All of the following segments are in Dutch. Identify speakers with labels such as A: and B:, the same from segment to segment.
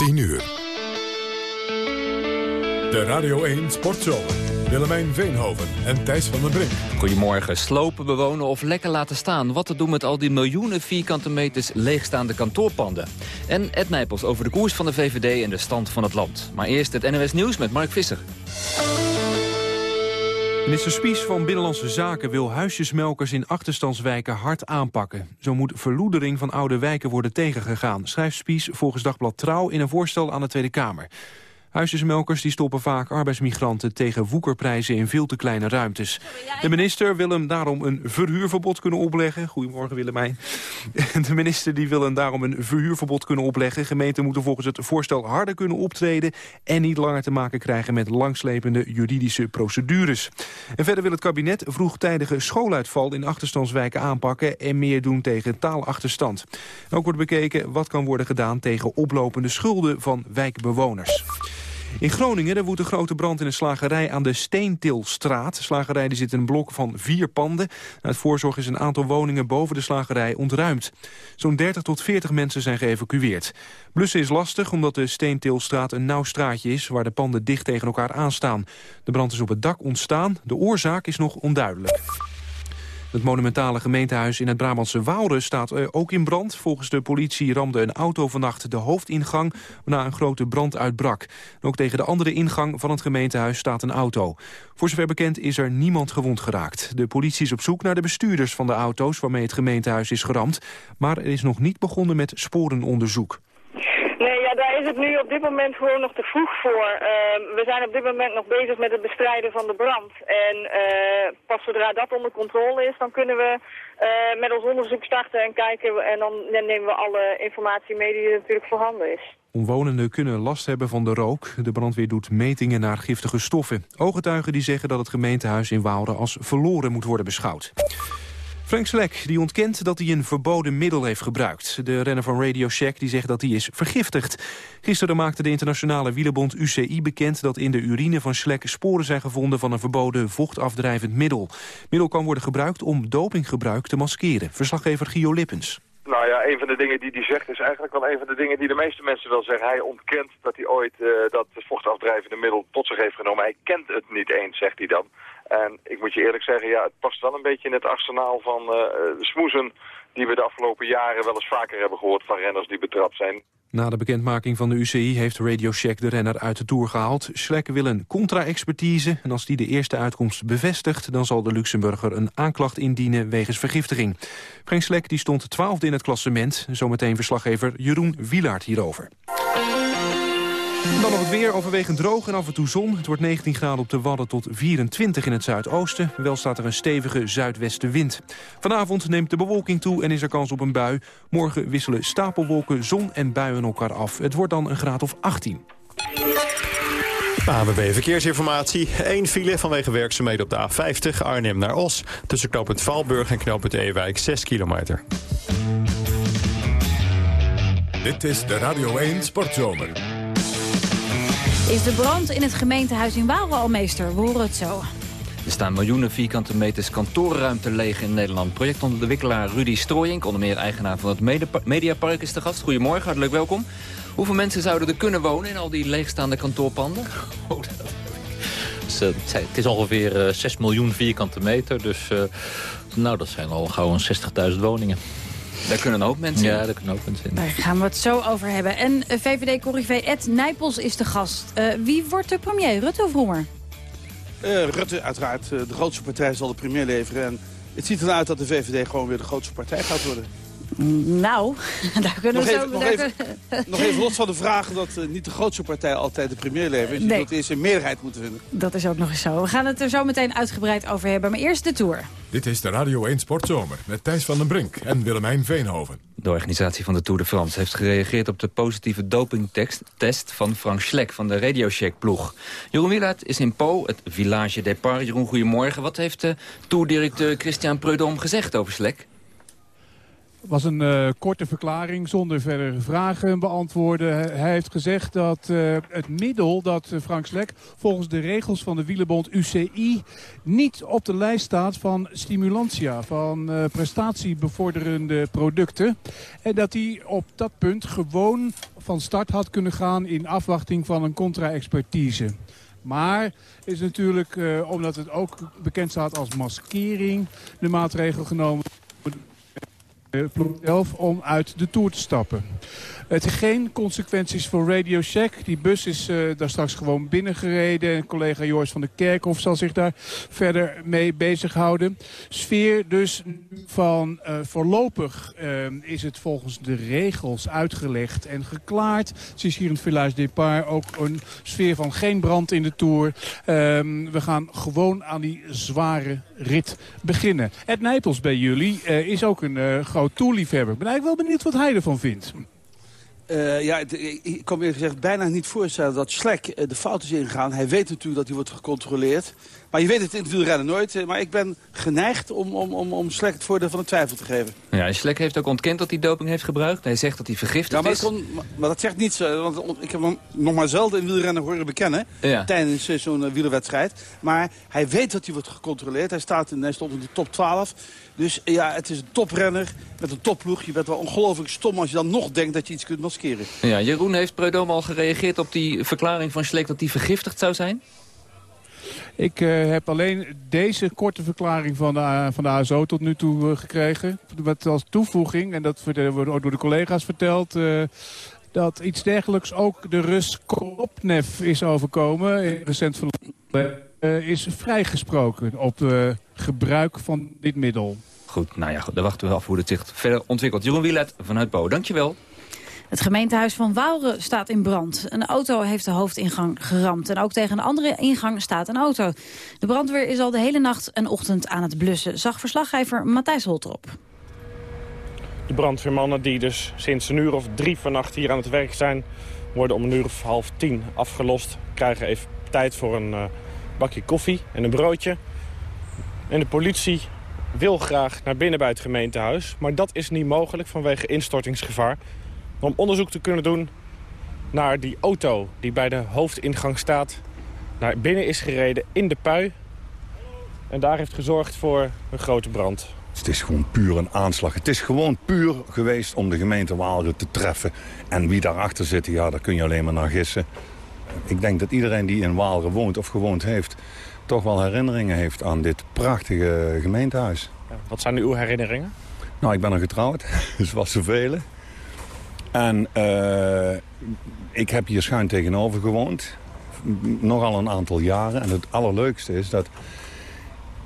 A: 10 uur. De Radio 1 Sportzomer. Willemijn Veenhoven en Thijs van den Brink.
B: Goedemorgen. Slopen, bewonen of lekker laten staan. Wat te doen met al die miljoenen vierkante meters leegstaande kantoorpanden. En Ed Nijpels over de koers van de VVD en de stand van het land. Maar eerst het NOS Nieuws met Mark Visser.
C: Minister Spies van Binnenlandse Zaken wil huisjesmelkers in achterstandswijken hard aanpakken. Zo moet verloedering van oude wijken worden tegengegaan, schrijft Spies volgens Dagblad Trouw in een voorstel aan de Tweede Kamer. Huisjesmelkers die stoppen vaak arbeidsmigranten tegen woekerprijzen in veel te kleine ruimtes. De minister wil hem daarom een verhuurverbod kunnen opleggen. Goedemorgen Willemijn. De minister die wil hem daarom een verhuurverbod kunnen opleggen. Gemeenten moeten volgens het voorstel harder kunnen optreden... en niet langer te maken krijgen met langslepende juridische procedures. En verder wil het kabinet vroegtijdige schooluitval in achterstandswijken aanpakken... en meer doen tegen taalachterstand. Ook wordt bekeken wat kan worden gedaan tegen oplopende schulden van wijkbewoners. In Groningen woedt een grote brand in een slagerij aan de Steentilstraat. De slagerij die zit in een blok van vier panden. Uit voorzorg is een aantal woningen boven de slagerij ontruimd. Zo'n 30 tot 40 mensen zijn geëvacueerd. Blussen is lastig omdat de Steentilstraat een nauw straatje is... waar de panden dicht tegen elkaar aanstaan. De brand is op het dak ontstaan. De oorzaak is nog onduidelijk. Het monumentale gemeentehuis in het Brabantse Waalre staat eh, ook in brand. Volgens de politie ramde een auto vannacht de hoofdingang... waarna een grote brand uitbrak. ook tegen de andere ingang van het gemeentehuis staat een auto. Voor zover bekend is er niemand gewond geraakt. De politie is op zoek naar de bestuurders van de auto's... waarmee het gemeentehuis is geramd. Maar er is nog niet begonnen met sporenonderzoek.
D: Is het nu op dit moment gewoon nog te vroeg voor. Ehm, we zijn op dit moment nog bezig met het bestrijden van de brand. En uh, pas zodra dat onder controle is, dan kunnen we uh, met ons onderzoek starten en kijken. En dan nemen we alle informatie mee die er natuurlijk voorhanden is.
C: Omwonenden kunnen last hebben van de rook. De brandweer doet metingen naar giftige stoffen. Ooggetuigen die zeggen dat het gemeentehuis in Waalre als verloren moet worden beschouwd. Frank Slek die ontkent dat hij een verboden middel heeft gebruikt. De renner van Radio Shack die zegt dat hij is vergiftigd. Gisteren maakte de internationale wielerbond UCI bekend... dat in de urine van Slek sporen zijn gevonden van een verboden vochtafdrijvend middel. Middel kan worden gebruikt om dopinggebruik te maskeren. Verslaggever Gio Lippens.
E: Nou ja, een van de dingen die hij zegt is eigenlijk wel een van de dingen die de meeste mensen wel zeggen. Hij ontkent dat hij ooit uh, dat vochtafdrijvende middel tot zich heeft genomen. Hij kent het niet eens, zegt hij dan. En ik moet je eerlijk zeggen, ja, het past wel een beetje in het arsenaal van uh, smoezen... die we de afgelopen jaren wel eens vaker hebben gehoord van renners die betrapt zijn.
C: Na de bekendmaking van de UCI heeft Radio Shack de renner uit de Tour gehaald. Schlek wil een contra-expertise en als die de eerste uitkomst bevestigt... dan zal de Luxemburger een aanklacht indienen wegens vergiftiging. Frank Schlek die stond twaalfde in het klassement. Zometeen verslaggever Jeroen Wielaert hierover. Dan nog het weer, overwegend droog en af en toe zon. Het wordt 19 graden op de Wadden tot 24 in het zuidoosten. Wel staat er een stevige zuidwestenwind. Vanavond neemt de bewolking toe en is er kans op een bui. Morgen wisselen stapelwolken, zon en buien elkaar af. Het wordt dan een graad of 18.
F: ABB Verkeersinformatie. Eén file vanwege werkzaamheden op de A50 Arnhem naar Os. Tussen knooppunt Valburg en knooppunt Ewijk 6 kilometer.
A: Dit is de Radio 1 Sportzomer.
G: Is de brand in het gemeentehuis in Waalre al meester? We horen het zo.
B: Er staan miljoenen vierkante meters kantoorruimte leeg in Nederland. Projectontwikkelaar Rudy Strooyink, onder meer eigenaar van het Mediapark, is de gast. Goedemorgen, hartelijk welkom. Hoeveel mensen zouden er kunnen wonen in al die leegstaande kantoorpanden?
H: Oh, het is ongeveer 6 eh, miljoen vierkante meter, dus uh, nou, dat zijn al gauw 60.000 woningen.
B: Daar kunnen een hoop mensen in.
H: Ja, daar kunnen ook mensen in.
G: Daar gaan we het zo over hebben. En eh, VVD-corrivé Ed Nijpels is de gast. Uh, wie wordt de premier, Rutte of Roemer?
I: Uh, Rutte, uiteraard. de grootste partij zal de premier leveren. En het ziet eruit dat de VVD gewoon weer de grootste partij gaat worden.
G: Nou, daar kunnen
I: nog
G: we
I: even,
G: zo...
I: Nog even, nog even los van de vraag dat uh, niet de grootste partij altijd de premier levert. Dus je nee. eerst een meerderheid moeten vinden.
G: Dat is ook nog eens zo. We gaan het er zo meteen uitgebreid over hebben. Maar eerst de Tour.
A: Dit is de Radio 1 Sportzomer met Thijs van den Brink en Willemijn Veenhoven.
B: De organisatie van de Tour de France heeft gereageerd op de positieve dopingtest van Frank Schlek van de Radio Shack ploeg. Jeroen Wielaert is in Po, het Village Depart. Jeroen, goedemorgen. Wat heeft de tourdirecteur Christian Prudhomme gezegd over Schlek?
J: Was een uh, korte verklaring zonder verdere vragen beantwoorden. Hij heeft gezegd dat uh, het middel dat uh, Frank Slek volgens de regels van de wielerbond UCI niet op de lijst staat van stimulantia, van prestatiebevorderende producten. En dat hij op dat punt gewoon van start had kunnen gaan in afwachting van een contra-expertise. Maar is natuurlijk, omdat het ook bekend staat als maskering, de maatregel genomen ploeg zelf om uit de Tour te stappen. Het geen consequenties voor Radio Shack. Die bus is uh, daar straks gewoon binnengereden. En collega Joris van der Kerkhof zal zich daar verder mee bezighouden. Sfeer dus van uh, voorlopig uh, is het volgens de regels uitgelegd en geklaard. Het is hier in het Village Depart ook een sfeer van geen brand in de Tour. we gaan gewoon aan die zware rit beginnen. Ed Nijpels bij jullie is ook een groot toerliefhebber. Ik ben eigenlijk wel benieuwd wat hij ervan vindt.
I: Uh, ja, ik kan me gezegd bijna niet voorstellen dat Slek uh, de fout is ingegaan. Hij weet natuurlijk dat hij wordt gecontroleerd. Maar je weet het in het wielrennen nooit. Uh, maar ik ben geneigd om, om, om, om Slek het voordeel van de twijfel te geven.
B: Ja, Slek heeft ook ontkend dat hij doping heeft gebruikt. Hij zegt dat hij vergiftigd
I: ja, maar
B: is.
I: Kon, maar dat zegt niets. Want ik heb hem nog maar zelden in wielrennen horen bekennen.
B: Ja.
I: Tijdens zo'n wielerwedstrijd. Maar hij weet dat hij wordt gecontroleerd. Hij, staat in, hij stond in de top 12. Dus ja, het is een toprenner met een topploeg. Je bent wel ongelooflijk stom als je dan nog denkt dat je iets kunt maskeren.
B: Ja, Jeroen, heeft Preudom al gereageerd op die verklaring van Schleck dat hij vergiftigd zou zijn?
J: Ik uh, heb alleen deze korte verklaring van de, van de ASO tot nu toe uh, gekregen. Wat als toevoeging, en dat wordt ook door de collega's verteld... Uh, dat iets dergelijks ook de Rus Kopnev is overkomen. Recent verleden is vrijgesproken op gebruik van dit middel.
B: Goed, nou ja, dan wachten we af hoe het zich verder ontwikkelt. Jeroen Wielet vanuit Bo, dankjewel.
G: Het gemeentehuis van Waalre staat in brand. Een auto heeft de hoofdingang geramd. En ook tegen een andere ingang staat een auto. De brandweer is al de hele nacht en ochtend aan het blussen. Zag verslaggever Matthijs Holtrop.
K: De brandweermannen die dus sinds een uur of drie vannacht hier aan het werk zijn... worden om een uur of half tien afgelost. Krijgen even tijd voor een uh, bakje koffie en een broodje. En de politie wil graag naar binnen bij het gemeentehuis. Maar dat is niet mogelijk vanwege instortingsgevaar. Om onderzoek te kunnen doen naar die auto die bij de hoofdingang staat. Naar binnen is gereden in de pui. En daar heeft gezorgd voor een grote brand.
L: Het is gewoon puur een aanslag. Het is gewoon puur geweest om de gemeente Waalre te treffen. En wie daarachter zit, ja, daar kun je alleen maar naar gissen. Ik denk dat iedereen die in Waalre woont of gewoond heeft... toch wel herinneringen heeft aan dit prachtige gemeentehuis.
K: Wat zijn uw herinneringen?
L: Nou, ik ben er getrouwd, zoals zoveel. En uh, ik heb hier schuin tegenover gewoond. Nogal een aantal jaren. En het allerleukste is dat...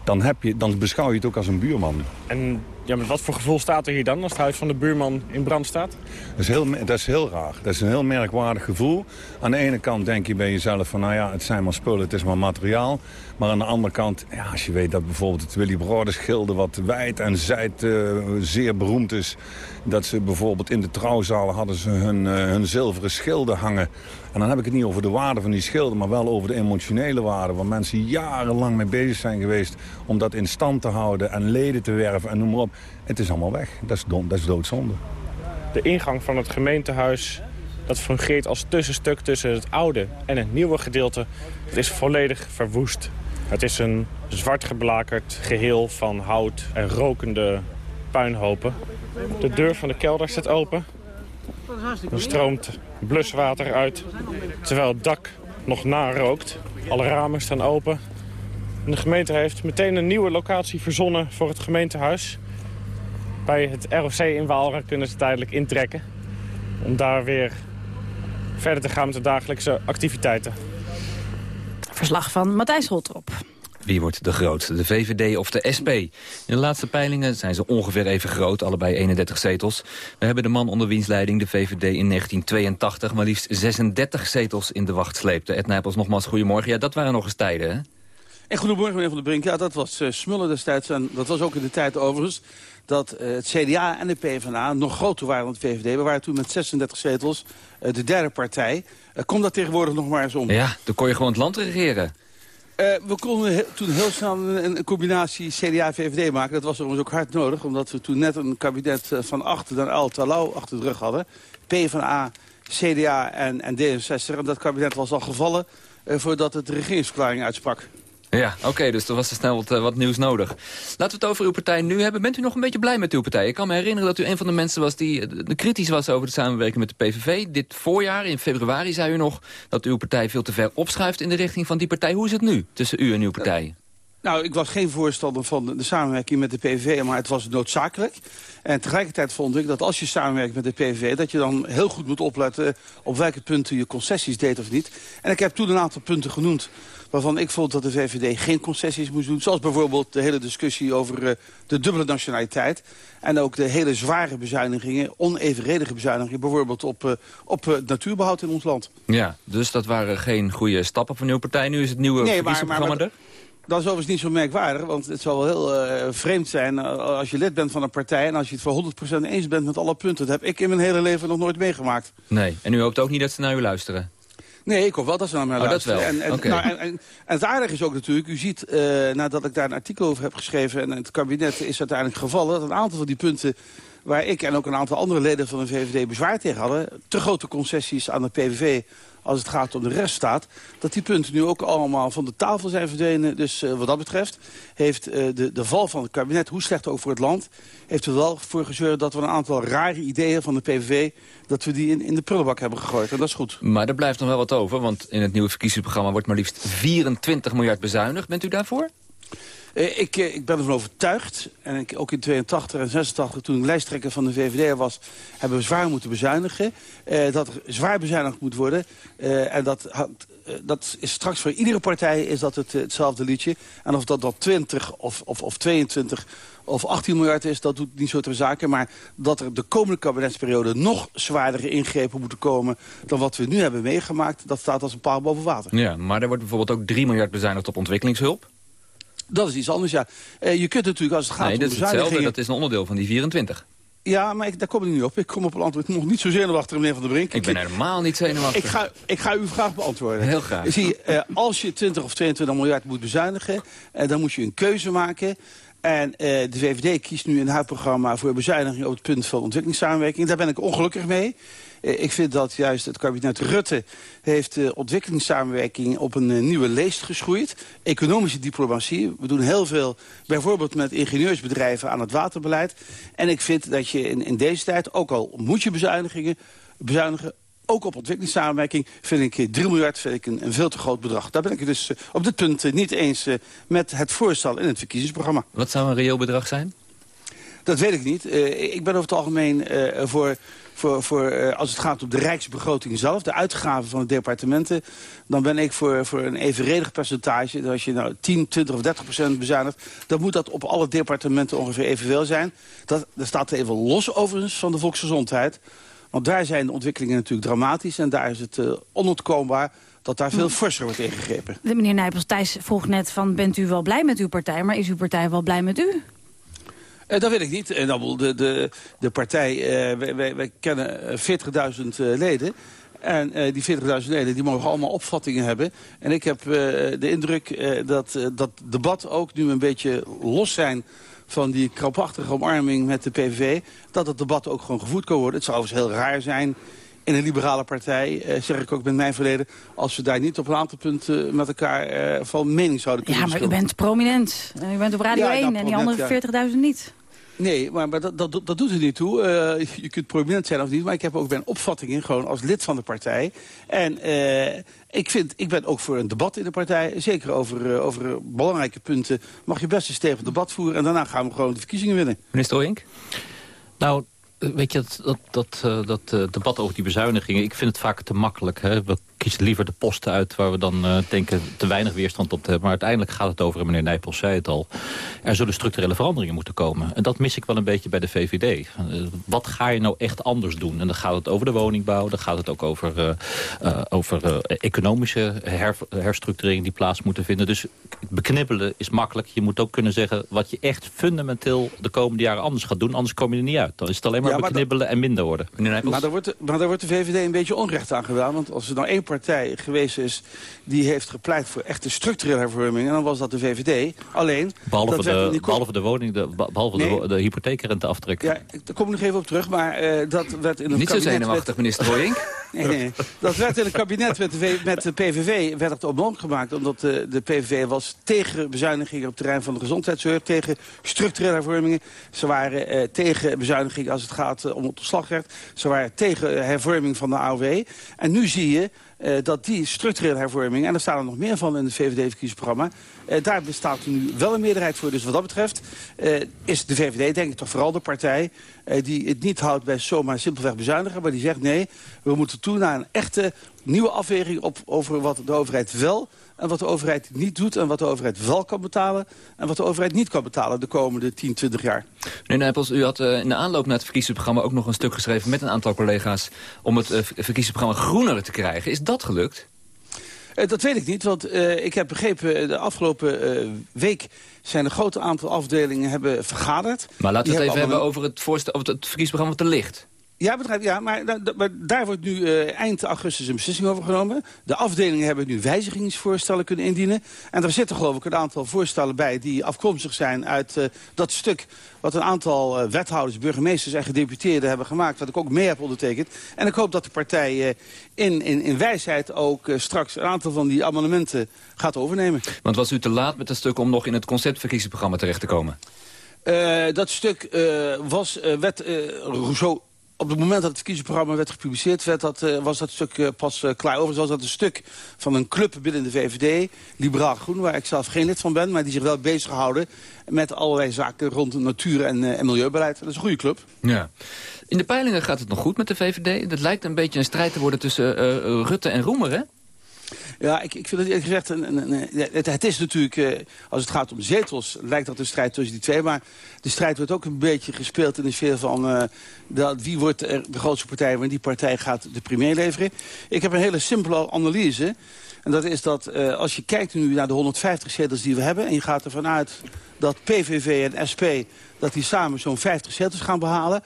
L: Dan, heb je, dan beschouw je het ook als een buurman.
K: En ja, met wat voor gevoel staat er hier dan als het huis van de buurman in brand staat?
L: Dat is, heel, dat is heel raar. Dat is een heel merkwaardig gevoel. Aan de ene kant denk je bij jezelf van, nou ja, het zijn maar spullen, het is maar materiaal. Maar aan de andere kant, ja, als je weet dat bijvoorbeeld het Willy Broders schilder... wat wijd en zijd uh, zeer beroemd is... dat ze bijvoorbeeld in de trouwzalen hadden ze hun, uh, hun zilveren schilden hangen. En dan heb ik het niet over de waarde van die schilden... maar wel over de emotionele waarde... waar mensen jarenlang mee bezig zijn geweest... om dat in stand te houden en leden te werven en noem maar op. Het is allemaal weg. Dat is, dat is doodzonde.
K: De ingang van het gemeentehuis dat fungeert als tussenstuk tussen het oude en het nieuwe gedeelte. Het is volledig verwoest. Het is een zwart geblakerd geheel van hout en rokende puinhopen. De deur van de kelder staat open. Er stroomt bluswater uit, terwijl het dak nog narookt. Alle ramen staan open. En de gemeente heeft meteen een nieuwe locatie verzonnen voor het gemeentehuis. Bij het ROC in Waalre kunnen ze tijdelijk intrekken. Om daar weer verder te gaan met de dagelijkse activiteiten.
G: Verslag van Matthijs Holtrop.
B: Wie wordt de grootste, de VVD of de SP? In de laatste peilingen zijn ze ongeveer even groot, allebei 31 zetels. We hebben de man onder wiens leiding de VVD in 1982... maar liefst 36 zetels in de wacht sleepte. Ed Nijpels, nogmaals goedemorgen. Ja, dat waren nog eens tijden, hè?
I: En goedemorgen, meneer Van der Brink. Ja, dat was uh, smullen destijds. En dat was ook in de tijd overigens dat uh, het CDA en de PvdA nog groter waren dan de VVD. We waren toen met 36 zetels uh, de derde partij. komt dat tegenwoordig nog maar eens om?
B: Ja, dan kon je gewoon het land regeren.
I: Uh, we konden toen heel snel een, combinatie CDA-VVD maken. Dat was overigens ook hard nodig, omdat we toen net een kabinet van achter dan Al Talau achter de rug hadden. PvdA, CDA en, en D66. En dat kabinet was al gevallen uh, voordat het de regeringsverklaring uitsprak.
B: Ja, oké, dus er was er snel wat, uh, wat, nieuws nodig. Laten we het over uw partij nu hebben. Bent u nog een beetje blij met uw partij? Ik kan me herinneren dat u een van de mensen was die de kritisch was over de samenwerking met de PVV. Dit voorjaar, in februari, zei u nog dat uw partij veel te ver opschuift in de richting van die partij. Hoe is het nu tussen u en uw partij?
I: Nou, ik was geen voorstander van de samenwerking met de PVV, maar het was noodzakelijk. En tegelijkertijd vond ik dat als je samenwerkt met de PVV... dat je dan heel goed moet opletten op welke punten je concessies deed of niet. En ik heb toen een aantal punten genoemd waarvan ik vond dat de VVD geen concessies moest doen. Zoals bijvoorbeeld de hele discussie over uh, de dubbele nationaliteit. En ook de hele zware bezuinigingen, onevenredige bezuinigingen... bijvoorbeeld op, uh, op uh, natuurbehoud in ons land.
B: Ja, dus dat waren geen goede stappen van uw partij. Nu is het nieuwe nee, er.
I: Dat is overigens niet zo merkwaardig, want het zal wel heel uh, vreemd zijn als je lid bent van een partij... en als je het voor 100% eens bent met alle punten. Dat heb ik in mijn hele leven nog nooit meegemaakt.
B: Nee, en u hoopt ook niet dat ze naar u luisteren?
I: Nee, ik hoop wel dat ze naar mij
B: oh,
I: luisteren.
B: Dat wel.
I: En, en, nou, en, en, het aardige is ook natuurlijk, u ziet, uh, nadat ik daar een artikel over heb geschreven... en het kabinet is uiteindelijk gevallen... dat een aantal van die punten waar ik en ook een aantal andere leden van de VVD bezwaar tegen hadden... te grote concessies aan de PVV als het gaat om de reststaat... dat die punten nu ook allemaal van de tafel zijn verdwenen. Dus uh, wat dat betreft heeft uh, de, de val van het kabinet, hoe slecht ook voor het land... heeft er wel voor gezorgd dat we een aantal rare ideeën van de PVV... dat we die in, in de prullenbak hebben gegooid. En dat is goed.
B: Maar er blijft nog wel wat over, want in het nieuwe verkiezingsprogramma... wordt maar liefst 24 miljard bezuinigd. Bent u daarvoor?
I: Uh, ik, uh, ik ben ervan overtuigd, en ook in 82 en 86 toen ik lijsttrekker van de VVD was... hebben we zwaar moeten bezuinigen. Uh, dat er zwaar bezuinigd moet worden. en dat, dat is straks voor iedere partij is dat het, hetzelfde liedje. En of dat dan 20 of, of, of 22 of 18 miljard is, dat doet niet zo ter zake. Maar dat er de komende kabinetsperiode nog zwaardere ingrepen moeten komen... dan wat we nu hebben meegemaakt, dat staat als een paal boven water.
B: Ja, maar er wordt bijvoorbeeld ook 3 miljard bezuinigd op ontwikkelingshulp.
I: Dat is iets anders, ja. Uh, je kunt natuurlijk, als het gaat
B: nee,
I: om
B: dat is hetzelfde, dat is een onderdeel van die 24.
I: Ja, maar ik, daar kom ik niet op. Ik kom op een antwoord nog niet zo zenuwachtig, meneer Van der Brink.
B: Ik ben helemaal niet zenuwachtig.
I: Ik ga, ik ga uw vraag beantwoorden.
B: Heel graag.
I: Zie, uh, als je 20 of 22 miljard moet bezuinigen, uh, dan moet je een keuze maken. En uh, de VVD kiest nu een huidprogramma voor bezuiniging op het punt van ontwikkelingssamenwerking. Daar ben ik ongelukkig mee. Uh, ik vind dat juist het kabinet Rutte heeft de ontwikkelingssamenwerking op een uh, nieuwe leest geschroeid. Economische diplomatie. We doen heel veel bijvoorbeeld met ingenieursbedrijven aan het waterbeleid. En ik vind dat je in, in deze tijd, ook al moet je bezuinigingen, bezuinigen ook op ontwikkelingssamenwerking vind ik 3 miljard vind ik een, veel te groot bedrag. Daar ben ik het dus op dit punt niet eens met het voorstel in het verkiezingsprogramma.
B: Wat zou een reëel bedrag zijn?
I: Dat weet ik niet. ik ben over het algemeen voor, voor, voor als het gaat om de rijksbegroting zelf, de uitgaven van de departementen, dan ben ik voor, voor een evenredig percentage. Dus als je nou 10, 20 of 30 procent bezuinigt, dan moet dat op alle departementen ongeveer evenveel zijn. Dat, dat staat even los overigens van de volksgezondheid. Want daar zijn de ontwikkelingen natuurlijk dramatisch. En daar is het uh, onontkoombaar dat daar veel forser wordt ingegrepen.
G: De meneer Nijpels Thijs vroeg net van... bent u wel blij met uw partij, maar is uw partij wel blij met u?
I: Uh, dat weet ik niet. Uh, de, de, de partij, uh, wij, kennen 40.000 leden. En die 40.000 leden die mogen allemaal opvattingen hebben. En ik heb de indruk dat dat debat ook nu een beetje los zijn van die krampachtige omarming met de PVV... dat het debat ook gewoon gevoerd kan worden. Het zou overigens heel raar zijn in een liberale partij, eh, zeg ik ook met mijn verleden... als we daar niet op een aantal punten met elkaar eh, van mening zouden kunnen
G: Ja, maar u bent prominent. U bent op Radio ja, 1 en die andere 40.000 niet.
I: Nee, maar, maar dat, dat, dat doet er niet toe. Uh, je kunt prominent zijn of niet, maar ik heb ook mijn opvattingen gewoon als lid van de partij. En uh, ik, vind, ik ben ook voor een debat in de partij. Zeker over, uh, over belangrijke punten mag je best een stevig debat voeren. En daarna gaan we gewoon de verkiezingen winnen.
B: Minister Oink?
H: Nou, weet je, dat, dat, dat, dat debat over die bezuinigingen... ik vind het vaak te makkelijk. Hè? We kiezen liever de posten uit waar we dan uh, denken te weinig weerstand op te hebben. Maar uiteindelijk gaat het over, en meneer Nijpels zei het al... er zullen structurele veranderingen moeten komen. En dat mis ik wel een beetje bij de VVD. Wat ga je nou echt anders doen? En dan gaat het over de woningbouw, dan gaat het ook over, over economische her, herstructureringen die plaats moeten vinden. Dus beknibbelen is makkelijk. Je moet ook kunnen zeggen wat je echt fundamenteel de komende jaren anders gaat doen. Anders kom je er niet uit. Dan is het alleen maar, ja, maar beknibbelen en minder worden.
I: Maar daar, wordt, maar daar wordt de VVD een beetje onrecht aan gedaan. Want als er nou één partij geweest is... die heeft gepleit voor echte structurele hervorming. En dan was dat de VVD. Alleen...
H: Behalve,
I: dat
H: de, behalve de woning, de, behalve
I: Nee.
H: de, de hypotheekrenteaftrek.
I: Ja, ik- daar kom ik nog even op terug, maar eh, dat werd in een
B: Niet zo
I: kabinet...
B: zenuwachtig, minister Royink.
I: Nee, nee. Dat werd in het kabinet met de, V- met de PVV werd het onmogelijk gemaakt. Omdat de, de PVV was tegen bezuinigingen op het terrein van de gezondheidszorg. Tegen structurele hervormingen. Ze waren eh, tegen bezuinigingen als het gaat eh, om het ontslagrecht. Ze waren tegen eh, hervorming van de AOW. En nu zie je eh, dat die structurele hervormingen... en er staan er nog meer van in het VVD-verkiezingsprogramma... daar bestaat nu wel een meerderheid voor. Dus wat dat betreft is de VVD denk ik toch vooral de partij... die het niet houdt bij zomaar simpelweg bezuinigen... maar die zegt nee, we moeten toe naar een echte nieuwe afweging... Op, over wat de overheid wel en wat de overheid niet doet... en wat de overheid wel kan betalen... en wat de overheid niet kan betalen de komende 10, 20 jaar.
B: Meneer Nijpels, u had eh, in de aanloop naar het verkiezingsprogramma... ook nog een stuk geschreven met een aantal collega's... om het eh, verkiezingsprogramma groener te krijgen. Is dat gelukt?
I: Eh, dat weet ik niet, want ik heb begrepen... de afgelopen week zijn een groot aantal afdelingen hebben vergaderd.
B: Maar laten we het even
I: hebben
B: over het, voorstel, over het verkiezingsprogramma er ligt.
I: Ja, begrijp, ja maar, da- da- maar daar wordt nu eh, eind augustus een beslissing over genomen. De afdelingen hebben nu wijzigingsvoorstellen kunnen indienen. En er zitten geloof ik een aantal voorstellen bij die afkomstig zijn uit eh, dat stuk... wat een aantal eh, wethouders, burgemeesters en gedeputeerden hebben gemaakt... wat ik ook mee heb ondertekend. En ik hoop dat de partij in, in, in wijsheid ook straks een aantal van die amendementen gaat overnemen.
B: Want was u te laat met dat stuk om nog in het conceptverkiezingsprogramma terecht te komen?
I: Dat stuk was, eh, Rousseau... Op het moment dat het verkiezingsprogramma werd gepubliceerd... Werd eh, was dat stuk eh, pas eh, klaar. Overigens was dat een stuk van een club binnen de VVD... Liberaal Groen, waar ik zelf geen lid van ben... maar die zich wel bezighouden met allerlei zaken rond natuur- en, en milieubeleid. Dat is een goede club.
B: Ja. In de peilingen gaat het nog goed met de VVD. Dat lijkt een beetje een strijd te worden tussen Rutte en Roemer, hè?
I: Ja, ik, ik vind het eerlijk gezegd... Een, een, het, is natuurlijk, eh, als het gaat om zetels... lijkt dat een strijd tussen die twee. Maar de strijd wordt ook een beetje gespeeld in de sfeer van... eh, dat, wie wordt de grootste partij... want die partij gaat de premier leveren. Ik heb een hele simpele analyse... En dat is dat eh, als je kijkt nu naar de 150 zetels die we hebben... en je gaat ervan uit dat PVV en SP... dat die samen zo'n 50 zetels gaan behalen...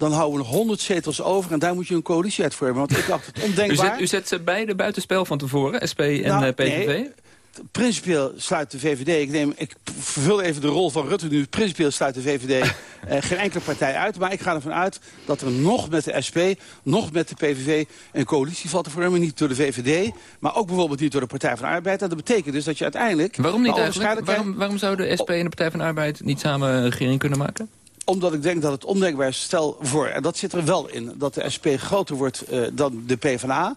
I: dan houden we nog 100 zetels over... en daar moet je een coalitie uit vormen. Want ik dacht het
B: U
I: ondenkbaar...
B: zet, u zet ze beide buitenspel van tevoren, SP en
I: Nou,
B: eh, PVV?
I: nee. Principieel sluit de VVD, ik, neem, ik vervul even de rol van Rutte nu... principieel sluit de VVD eh, geen enkele partij uit. Maar ik ga ervan uit dat er nog met de SP, nog met de PVV... een coalitie valt te vormen, niet door de VVD... maar ook bijvoorbeeld niet door de Partij van de Arbeid. En dat betekent dus dat je uiteindelijk...
B: Waarom niet
I: Nou,
B: eigenlijk? Waarom, waarom zouden de SP en de Partij van de Arbeid niet samen een regering kunnen maken?
I: Omdat ik denk dat het ondenkbaar is, stel voor, en dat zit er wel in... dat de SP groter wordt eh, dan de PvdA...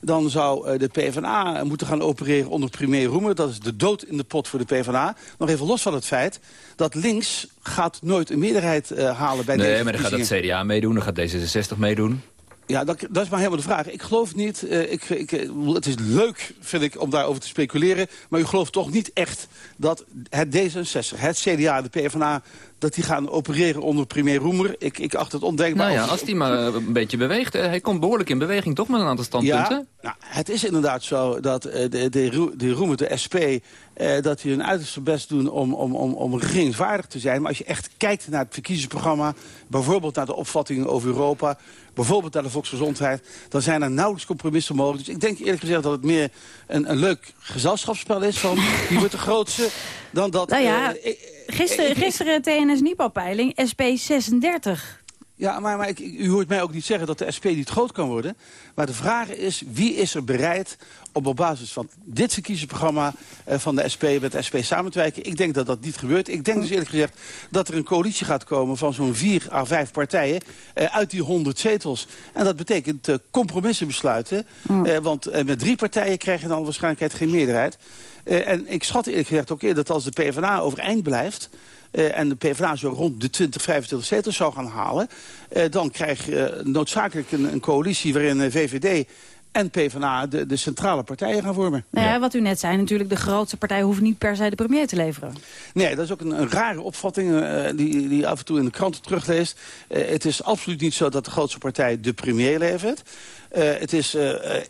I: dan zou eh, de PvdA moeten gaan opereren onder premier Roemer. Dat is de dood in de pot voor de PvdA. Nog even los van het feit dat links gaat nooit een meerderheid eh, halen bij deze
B: Nee, maar dan gaat het. CDA meedoen, dan gaat D66 meedoen.
I: Ja, dat, dat is maar helemaal de vraag. Ik geloof niet, eh, ik, ik, eh, het is leuk, vind ik, om daarover te speculeren... maar u gelooft toch niet echt dat het D66, het CDA, de PvdA... dat die gaan opereren onder premier Roemer. Ik, ik acht het ondenkbaar.
B: Nou ja, als die maar eh, een beetje beweegt. Hij komt behoorlijk in beweging, toch met een aantal standpunten?
I: Ja, nou, het is inderdaad zo dat de, de, de Roemer, de SP... dat die hun uiterste best doen om, om, om, om regeringswaardig te zijn. Maar als je echt kijkt naar het verkiezingsprogramma... bijvoorbeeld naar de opvattingen over Europa... bijvoorbeeld naar de volksgezondheid... dan zijn er nauwelijks compromissen mogelijk. Dus ik denk eerlijk gezegd dat het meer een, een leuk gezelschapsspel is... van wie wordt de grootste, dan dat...
G: Nou ja,
I: eh, ik-
G: Gisteren,
I: ik-
G: gisteren TNS Nipo-peiling, SP 36.
I: Ja, maar, maar ik, u hoort mij ook niet zeggen dat de SP niet groot kan worden. Maar de vraag is, wie is er bereid om op basis van dit verkiezingsprogramma eh, van de SP met de SP samen te werken? Ik denk dat dat niet gebeurt. Ik denk dus eerlijk gezegd dat er een coalitie gaat komen van zo'n vier à vijf partijen eh, uit die 100 zetels. En dat betekent eh, compromissen besluiten. Eh, want eh, met drie partijen krijg je dan waarschijnlijk geen meerderheid. Eh, en ik schat eerlijk gezegd ook eerder dat als de PvdA overeind blijft... eh, en de PvdA zo rond de 20, 25 zetels zou gaan halen... eh, dan krijg je eh, noodzakelijk een, een coalitie waarin eh, VVD en PvdA de, de centrale partijen gaan vormen.
G: Nou ja, wat u net zei, natuurlijk de grootste partij hoeft niet per se de premier te leveren.
I: Nee, dat is ook een, een rare opvatting eh, die, die je af en toe in de kranten terugleest. Eh, het is absoluut niet zo dat de grootste partij de premier levert. het is,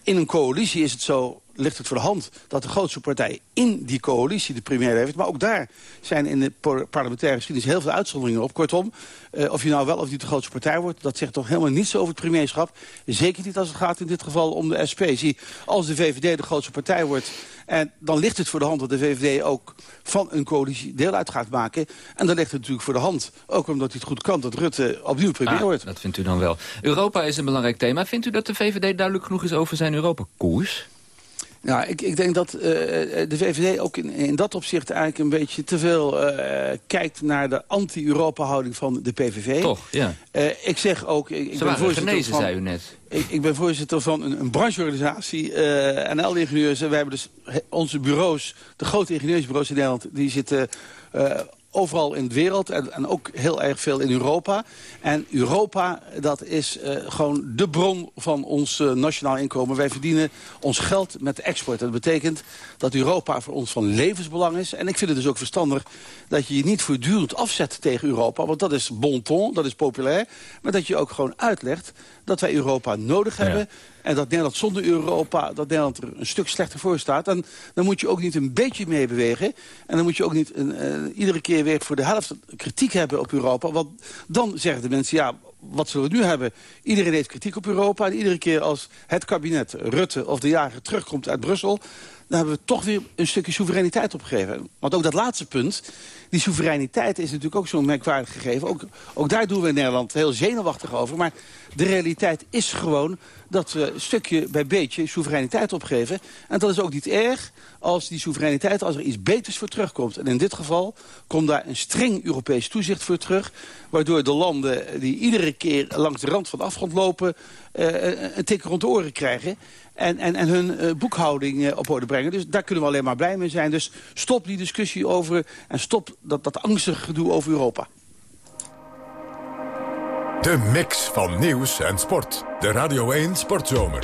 I: in een coalitie is het zo ligt het voor de hand dat de grootste partij in die coalitie de premier heeft. Maar ook daar zijn in de parlementaire geschiedenis heel veel uitzonderingen op. Kortom, uh, of je nou wel of niet de grootste partij wordt... dat zegt toch helemaal niets over het premierschap. Zeker niet als het gaat in dit geval om de SP. Zie, als de VVD de grootste partij wordt... En dan ligt het voor de hand dat de VVD ook van een coalitie deel uit gaat maken. En dan ligt het natuurlijk voor de hand, ook omdat hij het goed kan... dat Rutte opnieuw premier ah, wordt.
B: Dat vindt u dan wel. Europa is een belangrijk thema. Vindt u dat de VVD duidelijk genoeg is over zijn Europa-koers?
I: Ja, ik, ik denk dat uh, de VVD ook in, in dat opzicht eigenlijk een beetje te veel uh, kijkt naar de anti-Europa-houding van de PVV.
B: Toch, ja.
I: Uh, ik zeg ook... Ik,
B: ik ben voorzitter genezen, van, zei u net.
I: Ik, ik ben voorzitter van een, een brancheorganisatie, NL-ingenieurs. En wij hebben dus onze bureaus, de grote ingenieursbureaus in Nederland... die zitten overal in de wereld en, en, ook heel erg veel in Europa. En Europa, dat is uh, gewoon de bron van ons uh, nationaal inkomen. Wij verdienen ons geld met de export. Dat betekent dat Europa voor ons van levensbelang is. En ik vind het dus ook verstandig dat je je niet voortdurend afzet tegen Europa. Want dat is bon ton, dat is populair. Maar dat je ook gewoon uitlegt dat wij Europa nodig hebben. En dat Nederland zonder Europa, dat Nederland er een stuk slechter voor staat. Dan, dan moet je ook niet een beetje mee bewegen. En dan moet je ook niet een, uh, iedere keer weer voor de helft kritiek hebben op Europa. Want dan zeggen de mensen, ja, wat zullen we nu hebben? Iedereen heeft kritiek op Europa. En iedere keer als het kabinet, Rutte of de jager terugkomt uit Brussel... dan hebben we toch weer een stukje soevereiniteit opgegeven. Want ook dat laatste punt, die soevereiniteit is natuurlijk ook zo'n merkwaardig gegeven. Ook, ook daar doen we in Nederland heel zenuwachtig over. Maar de realiteit is gewoon dat we stukje bij beetje soevereiniteit opgeven. En dat is ook niet erg als die soevereiniteit, als er iets beters voor terugkomt. En in dit geval komt daar een streng Europees toezicht voor terug. Waardoor de landen die iedere keer langs de rand van de afgrond lopen... Uh, een tik rond de oren krijgen. En, en, en hun uh, boekhouding uh, op orde brengen. Dus daar kunnen we alleen maar blij mee zijn. Dus stop die discussie over en stop dat, dat angstige gedoe over Europa.
A: De mix van nieuws en sport. De Radio 1 Sportzomer.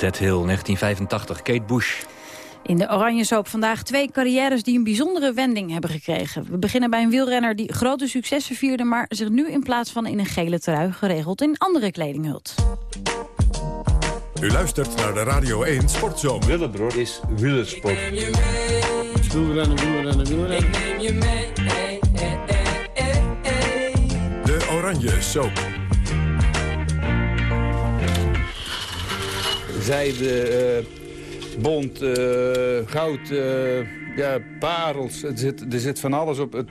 B: Dead Hill, 1985, Kate Bush.
G: In de Oranje Soap vandaag twee carrières die een bijzondere wending hebben gekregen. We beginnen bij een wielrenner die grote successen vierde... maar zich nu in plaats van in een gele trui geregeld in andere kleding hult.
A: U luistert naar de Radio 1 Sportzomer.
M: Willebroer is wielersport.
N: Wielrennen, wielrennen, wielrennen.
A: De Oranje Soap.
M: Zijde, uh, bont, uh, goud, uh, ja, parels. Er zit, er zit van alles op. Het,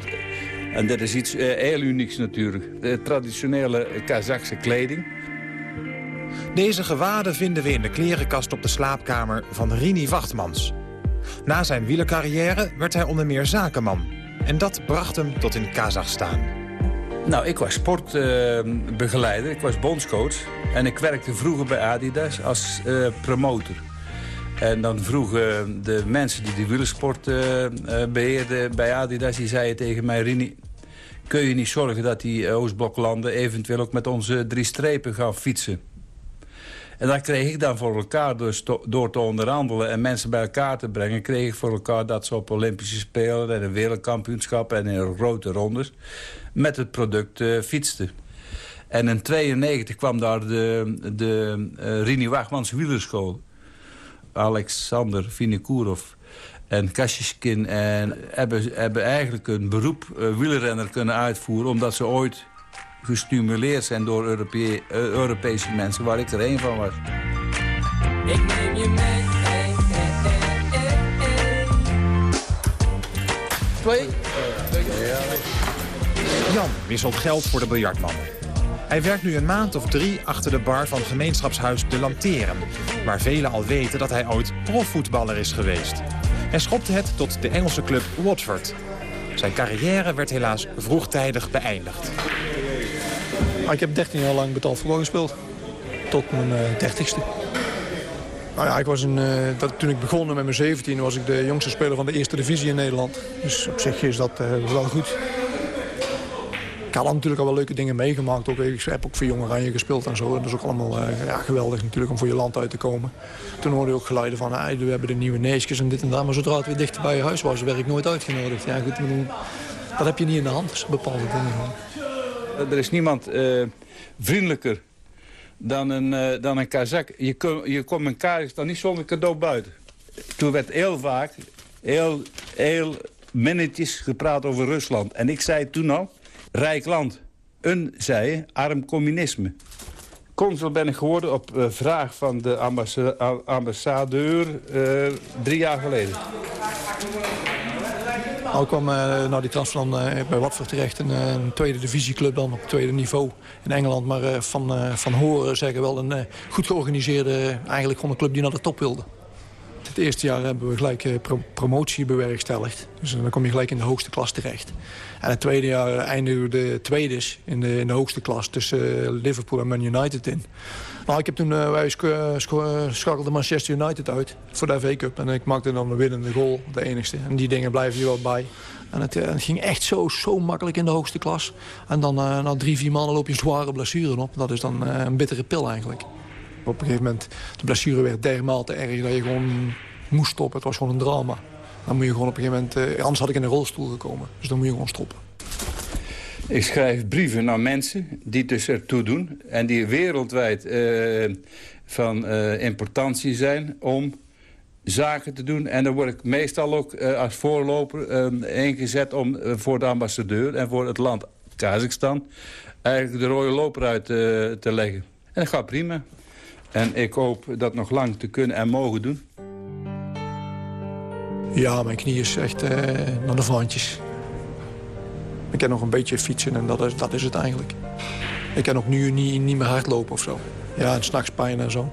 M: en dat is iets heel unieks natuurlijk. De traditionele Kazachse kleding.
O: Deze gewaden vinden we in de klerenkast op de slaapkamer van Rini Wachtmans. Na zijn wielercarrière werd hij onder meer zakenman. En dat bracht hem tot in Kazachstan.
M: Nou, ik was sportbegeleider, ik was bondscoach. En ik werkte vroeger bij Adidas als uh, promotor. En dan vroegen de mensen die de wielersport uh, beheerden bij Adidas... die zeiden tegen mij, Rini, kun je niet zorgen dat die Oostbloklanden... eventueel ook met onze drie strepen gaan fietsen? En dat kreeg ik dan voor elkaar dus door te onderhandelen... en mensen bij elkaar te brengen... kreeg ik voor elkaar dat ze op Olympische Spelen... en een wereldkampioenschap en in grote rondes... met het product uh, fietsten. En in 92 kwam daar de, de uh, Rini Wagmans wielerschool. Alexander Vinokourov en Kashishkin en hebben, hebben eigenlijk een beroep uh, wielrenner kunnen uitvoeren... omdat ze ooit gestimuleerd zijn door Europee uh, Europese mensen... waar ik er één van was. Ik neem je mee.
O: Twee? Jan wisselt geld voor de biljartman. Hij werkt nu een maand of drie achter de bar van gemeenschapshuis De Lanteren... waar velen al weten dat hij ooit profvoetballer is geweest. Hij schopte het tot de Engelse club Watford. Zijn carrière werd helaas vroegtijdig beëindigd.
P: Ik heb 13 jaar lang betaald voetbal gespeeld. Tot mijn uh, 30ste. Nou ja, ik was een, uh, dat, toen ik begon met mijn 17 was ik de jongste speler van de eerste divisie in Nederland. Dus op zich is dat uh, wel goed. Ik had natuurlijk al wel leuke dingen meegemaakt. Ook. Ik heb ook voor Jong Oranje gespeeld en zo. En dat is ook allemaal ja, geweldig natuurlijk om voor je land uit te komen. Toen hoorde je ook geluiden van, ah, we hebben de nieuwe neesjes en dit en dat. Maar zodra het weer dichter bij je huis was, werd ik nooit uitgenodigd. Ja, goed, dat heb je niet in de hand, bepaalde dingen.
M: Er is niemand uh, vriendelijker dan een, uh, dan een Kazak. Je, kom, je komt een kaart dan niet zonder cadeau buiten. Toen werd heel vaak, heel, heel minnetjes gepraat over Rusland. En ik zei toen al, rijk land. Een zei, arm communisme. Consul ben ik geworden op vraag van de ambassa ambassadeur drie jaar geleden.
P: Nou, kwam uh, die transfer uh, bij Watford terecht. Een, een, tweede divisieclub dan op tweede niveau in Engeland. Maar van, van horen zeggen wel een goed georganiseerde... eigenlijk gewoon een club die naar de top wilde. Het eerste jaar hebben we gelijk pro promotie bewerkstelligd. Dus dan kom je gelijk in de hoogste klas terecht. En het tweede jaar eindigen we de tweedes in de, in de hoogste klas... tussen Liverpool en Man United in. Nou, ik heb toen, uh, wij schakelden Manchester United uit voor de FA Cup. En ik maakte dan de winnende goal, de enigste. En die dingen blijven je wel bij. En het, ging echt zo, zo makkelijk in de hoogste klas. En dan uh, na drie, vier maanden loop je zware blessuren op. Dat is dan uh, een bittere pil eigenlijk. Op een gegeven moment, de blessure werd dermate erg dat je gewoon moest stoppen. Het was gewoon een drama. Dan moet je gewoon op een gegeven moment... anders had ik in een rolstoel gekomen. Dus dan moet je gewoon stoppen.
M: Ik schrijf brieven naar mensen die dus ertoe doen... en die wereldwijd uh, van uh, importantie zijn om zaken te doen. En dan word ik meestal ook uh, als voorloper ingezet om voor de ambassadeur... en voor het land Kazachstan eigenlijk de rode loper uit te leggen. En dat gaat prima. En ik hoop dat nog lang te kunnen en mogen doen.
P: Ja, mijn knie is echt naar de vandjes. Ik kan nog een beetje fietsen en dat is, dat is het eigenlijk. Ik kan ook nu niet, niet meer hardlopen of zo. Ja, en s'nachts pijn en zo.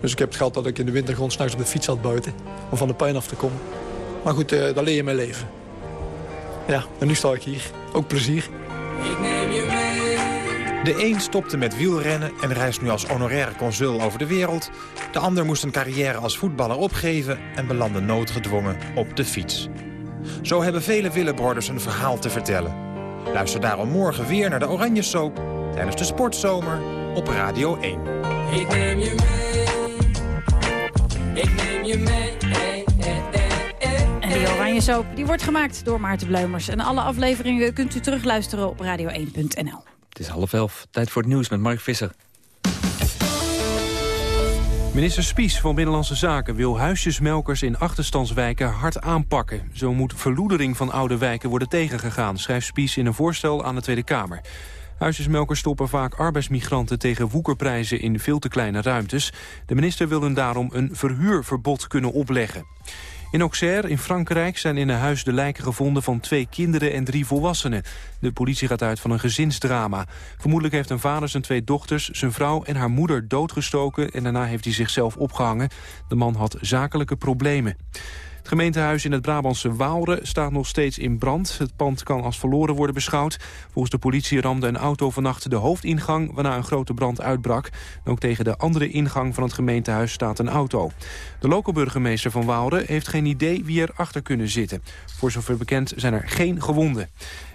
P: Dus ik heb het gehad dat ik in de winter gewoon s'nachts op de fiets zat buiten. Om van de pijn af te komen. Maar goed, uh, daar leer je mee leven. Ja, en nu sta ik hier. Ook plezier. Ik neem je
O: mee. De een stopte met wielrennen en reist nu als honoraire consul over de wereld. De ander moest een carrière als voetballer opgeven en belandde noodgedwongen op de fiets. Zo hebben vele Willeborders een verhaal te vertellen. Luister daarom morgen weer naar de Oranje Soap tijdens de Sportzomer op Radio 1. Ik neem je mee.
Q: Ik neem je mee.
G: En die oranje soap die wordt gemaakt door Maarten Bleumers. En alle afleveringen kunt u terugluisteren op radio1.nl.
B: Het is half elf. Tijd voor het nieuws met Mark Visser.
C: Minister Spies van Binnenlandse Zaken wil huisjesmelkers in achterstandswijken hard aanpakken. Zo moet verloedering van oude wijken worden tegengegaan, schrijft Spies in een voorstel aan de Tweede Kamer. Huisjesmelkers stoppen vaak arbeidsmigranten tegen woekerprijzen in veel te kleine ruimtes. De minister wil hun daarom een verhuurverbod kunnen opleggen. In Auxerre in Frankrijk zijn in een huis de lijken gevonden van twee kinderen en drie volwassenen. De politie gaat uit van een gezinsdrama. Vermoedelijk heeft een vader zijn twee dochters, zijn vrouw en haar moeder doodgestoken en daarna heeft hij zichzelf opgehangen. De man had zakelijke problemen. Het gemeentehuis in het Brabantse Waalre staat nog steeds in brand. Het pand kan als verloren worden beschouwd. Volgens de politie ramde een auto vannacht de hoofdingang... waarna een grote brand uitbrak. ook tegen de andere ingang van het gemeentehuis staat een auto. De lokale burgemeester van Waalre heeft geen idee wie erachter kunnen zitten. Voor zover bekend zijn er geen gewonden.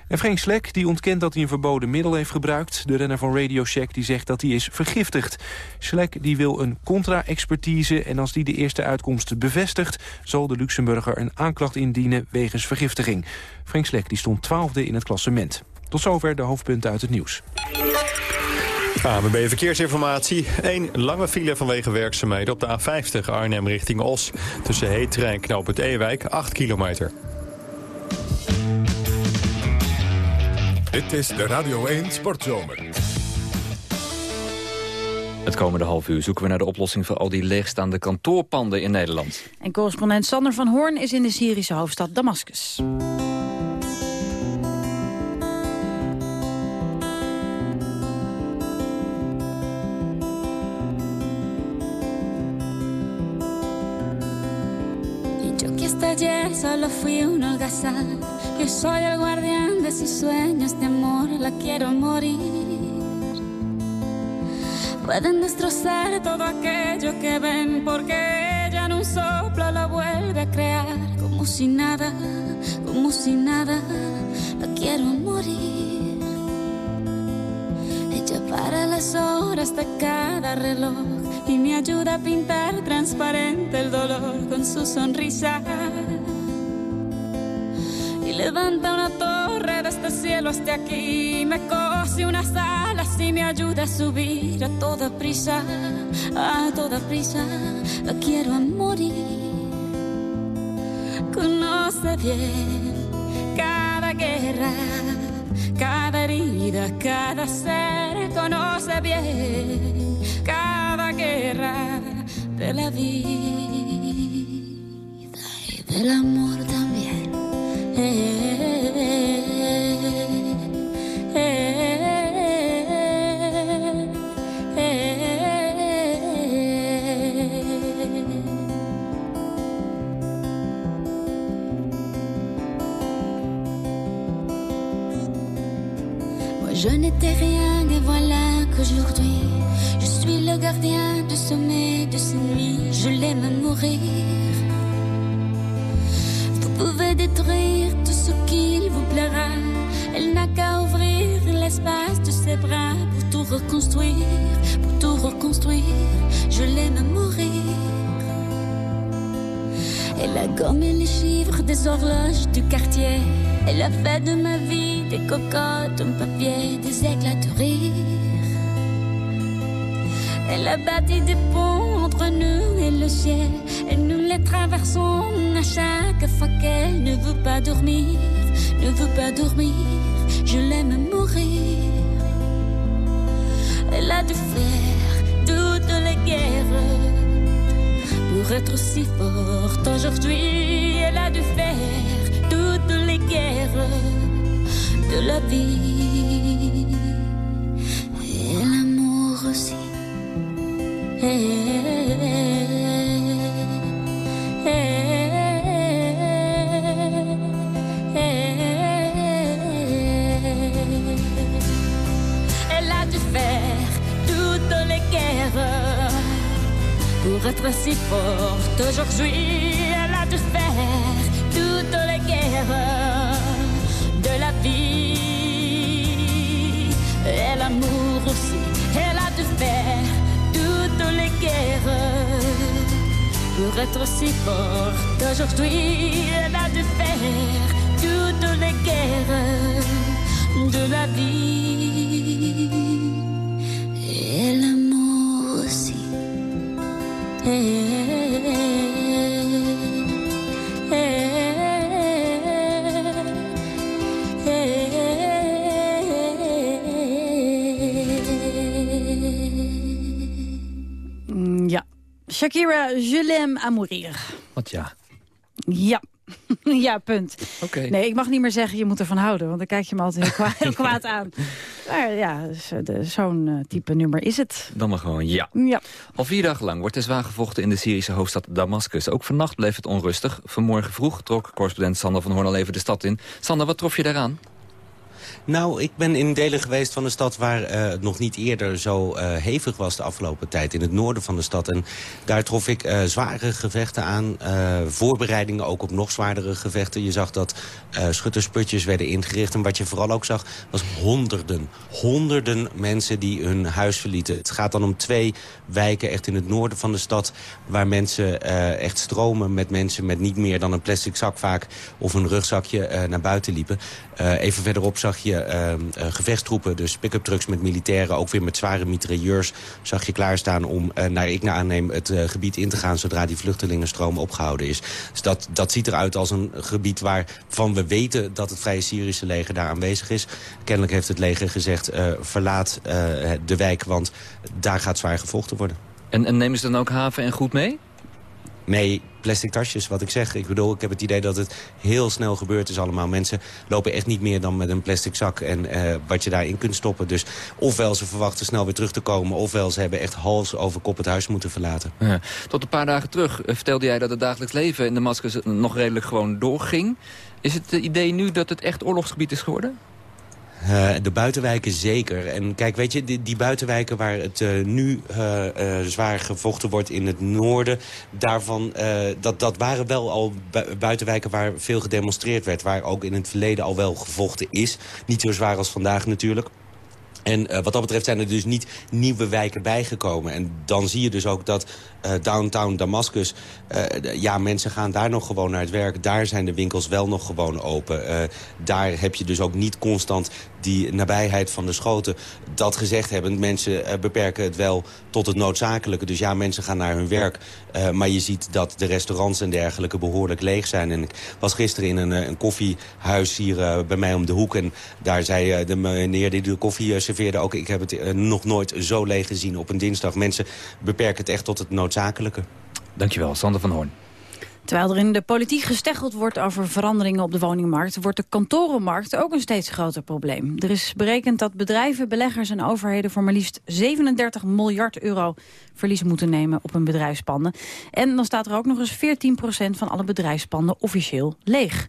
C: En Frank Slek die ontkent dat hij een verboden middel heeft gebruikt. De renner van Radio Shack die zegt dat hij is vergiftigd. Slek die wil een contra-expertise en als die de eerste uitkomst bevestigt... zal de Luxemburger een aanklacht indienen wegens vergiftiging. Frank Slek die stond twaalfde in het klassement. Tot zover de hoofdpunten uit het nieuws.
F: AMB Verkeersinformatie. Eén lange file vanwege werkzaamheden op de A50 Arnhem richting Os. Tussen Heetre en Knoop het Ewijk, 8 kilometer.
A: Dit is de Radio 1 Sportzomer.
B: Het komende half uur zoeken we naar de oplossing voor al die leegstaande kantoorpanden in Nederland.
G: En correspondent Sander van Hoorn is in de Syrische hoofdstad Damascus.
R: ayer solo fui un holgazán. Yo soy el guardián de sus sueños de amor, la quiero morir. Pueden destrozar todo aquello que ven porque ella en un soplo lo vuelve a crear. Como si nada, como si nada, la quiero morir. Ella para las horas de cada reloj y me ayuda a pintar transparente el dolor con su sonrisa. Y levanta una torre desde este cielo hasta aquí, me cose unas alas y me ayuda a subir a toda prisa, a toda prisa, la quiero morir. Conoce bien cada guerra, cada herida, cada ser, conoce bien cada guerra de la vida y del amor también. Je n'étais rien et voilà qu'aujourd'hui je suis le gardien du sommet de ces nuits. Je l'aime mourir. Détruire tout ce qu'il vous plaira. Elle n'a qu'à ouvrir l'espace de ses bras pour tout reconstruire, pour tout reconstruire. Je l'aime mourir. Elle a gommé les chiffres des horloges du quartier. Elle a fait de ma vie des cocottes, un papier, des éclats de rire. Elle a bâti des ponts entre nous et le ciel. Et nous les traversons à chaque fois qu'elle ne veut pas dormir, ne veut pas dormir. Je l'aime mourir. Elle a dû faire toutes les guerres pour être aussi forte aujourd'hui. Elle a dû faire toutes les guerres de la vie pour être si forte aujourd'hui. Être si forte aujourd'hui, elle a dû faire toutes les guerres de la vie. Et l'amour aussi.
G: Shakira, je l'aime à mourir.
B: Wat ja.
G: Ja. ja, punt.
B: Oké.
G: Nee, ik mag niet meer zeggen je moet ervan houden. Want dan kijk je me altijd heel kwaad, heel kwaad aan. Maar ja, zo'n eh, type nummer is het.
B: Dan maar gewoon ja.
G: Ja.
B: Al vier dagen lang wordt er zwaar gevochten in de Syrische hoofdstad Damascus. Ook vannacht bleef het onrustig. Vanmorgen vroeg trok correspondent Sander van Hoorn al even de stad in. Sander, wat trof je daaraan?
Q: Nou, ik ben in delen geweest van de stad waar eh, het nog niet eerder zo eh, hevig was de afgelopen tijd. In het noorden van de stad. En daar trof ik eh, zware gevechten aan. eh, voorbereidingen ook op nog zwaardere gevechten. Je zag dat eh, schuttersputjes werden ingericht. En wat je vooral ook zag, was honderden, honderden mensen die hun huis verlieten. Het gaat dan om twee wijken echt in het noorden van de stad... waar mensen eh, echt stromen met mensen met niet meer dan een plastic zak vaak... of een rugzakje eh, naar buiten liepen. Eh, even verderop zag je eh, eh, gevechtstroepen, dus pick-up trucks met militairen... ook weer met zware mitrailleurs zag je klaarstaan om, eh, naar ik naar aanneem... het eh, gebied in te gaan zodra die vluchtelingenstroom opgehouden is. Dus dat, dat ziet eruit als een gebied waarvan we weten... dat het Vrije Syrische leger daar aanwezig is. Kennelijk heeft het leger gezegd, verlaat de wijk... want daar gaat zwaar gevochten worden.
B: En, en nemen ze dan ook haven en goed mee?
Q: Nee, plastic tasjes, wat ik zeg. Ik bedoel, ik heb het idee dat het heel snel gebeurd is allemaal. Mensen lopen echt niet meer dan met een plastic zak en eh, wat je daarin kunt stoppen. Dus ofwel ze verwachten snel weer terug te komen... ofwel ze hebben echt hals over kop het huis moeten verlaten.
B: Ja. Tot een paar dagen terug eh, vertelde jij dat het dagelijks leven in Damascus nog redelijk gewoon doorging. Is het idee nu dat het echt oorlogsgebied is geworden?
Q: Eh, de buitenwijken zeker. En kijk, weet je, die, die buitenwijken waar het eh, nu eh, zwaar gevochten wordt in het noorden... daarvan, dat, dat waren wel al bu- buitenwijken waar veel gedemonstreerd werd. Waar ook in het verleden al wel gevochten is. Niet zo zwaar als vandaag natuurlijk. En wat dat betreft zijn er dus niet nieuwe wijken bijgekomen. En dan zie je dus ook dat downtown Damascus... eh, ja, mensen gaan daar nog gewoon naar het werk. Daar zijn de winkels wel nog gewoon open. Eh, daar heb je dus ook niet constant die nabijheid van de schoten. Dat gezegd hebben, mensen eh, beperken het wel tot het noodzakelijke. Dus ja, mensen gaan naar hun werk. Eh, maar je ziet dat de restaurants en dergelijke behoorlijk leeg zijn. En ik was gisteren in een, eh, een koffiehuis hier eh, bij mij om de hoek. En daar zei eh, de meneer die de koffie eh, serveerde ook... ik heb het eh, nog nooit zo leeg gezien op een dinsdag. Mensen beperken het echt tot het noodzakelijke.
B: Dankjewel, Sander van Hoorn.
G: Terwijl er in de politiek gesteggeld wordt over veranderingen op de woningmarkt... wordt de kantorenmarkt ook een steeds groter probleem. Er is berekend dat bedrijven, beleggers en overheden... voor maar liefst 37 miljard euro verlies moeten nemen op hun bedrijfspanden. En dan staat er ook nog eens 14% van alle bedrijfspanden officieel leeg.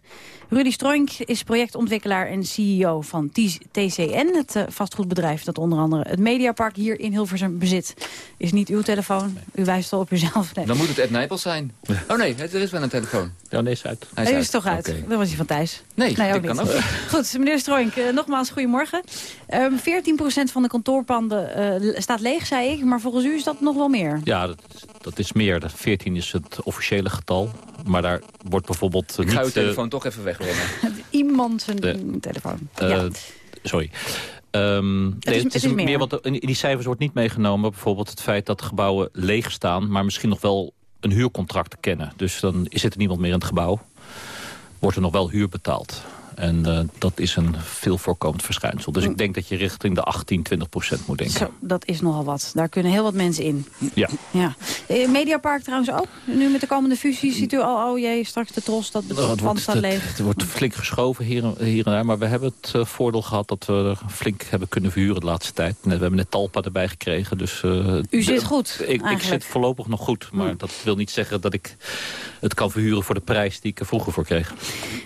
G: Rudy Stroink is projectontwikkelaar en CEO van TCN... het eh, vastgoedbedrijf dat onder andere het Mediapark hier in Hilversum bezit. Is niet uw telefoon, u wijst al op uzelf. Nee.
B: Dan moet het Ed Nijpels zijn. Oh nee, het- er is wel een telefoon.
H: Ja, nee, is uit.
B: Hij
G: Hij is toch uit?
B: Oké.
G: Dat was hij van Thijs.
B: Nee,
G: nee
B: dit kan ook niet.
G: Goed, meneer Stroink, eh, nogmaals goedemorgen. Ehm 14% van de kantoorpanden eh, staat leeg, zei ik. Maar volgens u is dat nog wel meer.
H: Ja, dat, dat is meer. De 14 is het officiële getal. Maar daar wordt bijvoorbeeld
B: Ik ga uw
H: niet... eh,
B: telefoon toch even wegrennen.
G: Iemand zijn
H: De-
G: telefoon.
H: eh,
G: ja.
H: Sorry. Ehm, nee,
G: is- het is meer.
H: want in in die cijfers wordt niet meegenomen. Bijvoorbeeld het feit dat gebouwen leeg staan... maar misschien nog wel een huurcontract kennen. Dus dan zit er niemand meer in het gebouw. Wordt er nog wel huur betaald. En eh, dat is een veel voorkomend verschijnsel. Dus ik denk dat je richting de 18, 20 procent moet denken.
G: Zo, dat is nogal wat. Daar kunnen heel wat mensen in.
H: Ja.
G: Ja. Eh, Mediapark trouwens ook. Nu met de komende fusie ziet u al, oh jee, straks de tros, dat
H: Nou, het
G: pand
H: wordt,
G: staat
H: het,
G: leeg.
H: het wordt flink geschoven hier, en- hier en daar. Maar we hebben het eh, voordeel gehad dat we er flink hebben kunnen verhuren de laatste tijd. We hebben net Talpa erbij gekregen. Dus,
G: U zit goed,
H: Ik, ik zit voorlopig nog goed. Maar dat wil niet zeggen dat ik het kan verhuren voor de prijs die ik er vroeger voor kreeg.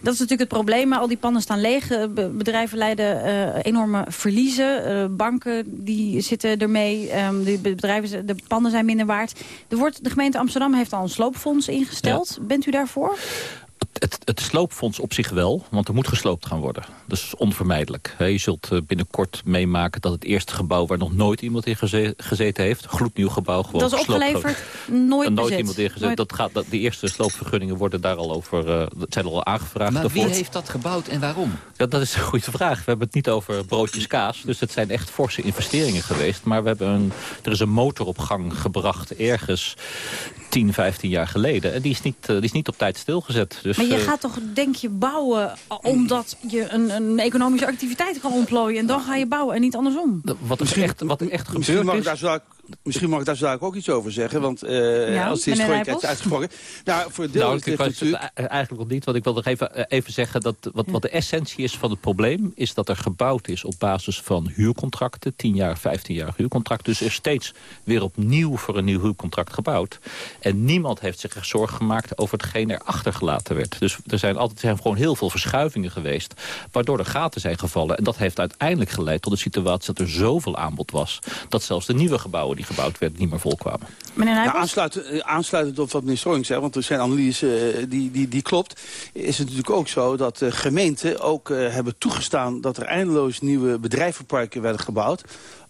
G: Dat is natuurlijk het probleem, maar al die panden staan leeg. Eh, be- bedrijven leiden eh, enorme verliezen. Eh, banken die zitten ermee. Ehm, de bedrijven, de panden zijn minder waard. Er wordt, de gemeente Amsterdam heeft al een sloopfonds ingesteld. Bent u daarvoor?
H: Het, het sloopfonds op zich wel, want er moet gesloopt gaan worden. Dat is onvermijdelijk. Je zult eh, binnenkort meemaken dat het eerste gebouw... waar nog nooit iemand in gezeten heeft, gloednieuw gebouw... Gewoon
G: dat is opgeleverd, nooit
H: Nooit
G: bezet.
H: iemand in gezeten. Dat gaat, dat, die eerste sloopvergunningen worden daar al over... Uh, zijn al aangevraagd.
B: Maar
H: daarvoor.
B: wie heeft dat gebouwd en waarom?
H: Ja, dat is een goede vraag. We hebben het niet over broodjes kaas. Dus het zijn echt forse investeringen geweest. Maar we hebben een, er is een motor op gang gebracht ergens 10, 15 jaar geleden. En die is niet, uh, die is niet op tijd stilgezet. Dus,
G: maar je
H: uh,
G: gaat toch, denk je, bouwen omdat je een, een economische activiteit kan ontplooien. En dan ga je bouwen en niet andersom.
H: Wat er echt, wat er echt
I: Misschien
H: gebeurd
I: mag, ik
H: is...
I: daar zo, misschien mag ik daar zo ook iets over zeggen. Want uh,
G: Ja,
I: als
G: Nijpels?
I: heeft uitgesproken. Nou, voor het deel
H: Nou,
I: is dit natuurlijk...
H: het eigenlijk nog niet, want ik wil nog even, eh, even zeggen... dat wat, wat de essentie is van het probleem... is dat er gebouwd is op basis van huurcontracten. 10 jaar, 15 jaar huurcontract. Dus er is steeds weer opnieuw voor een nieuw huurcontract gebouwd. En niemand heeft zich er zorgen gemaakt over hetgeen er achtergelaten werd. Dus er zijn altijd zijn gewoon heel veel verschuivingen geweest... waardoor er gaten zijn gevallen. En dat heeft uiteindelijk geleid tot de situatie dat er zoveel aanbod was... dat zelfs de nieuwe gebouwen die gebouwd werden niet meer volkwamen.
G: Meneer
I: aansluitend, eh, aansluitend op wat meneer Strooing zegt, want er zijn analyse eh, die, die, die klopt... is het natuurlijk ook zo dat de gemeenten ook eh, hebben toegestaan... dat er eindeloos nieuwe bedrijvenparken werden gebouwd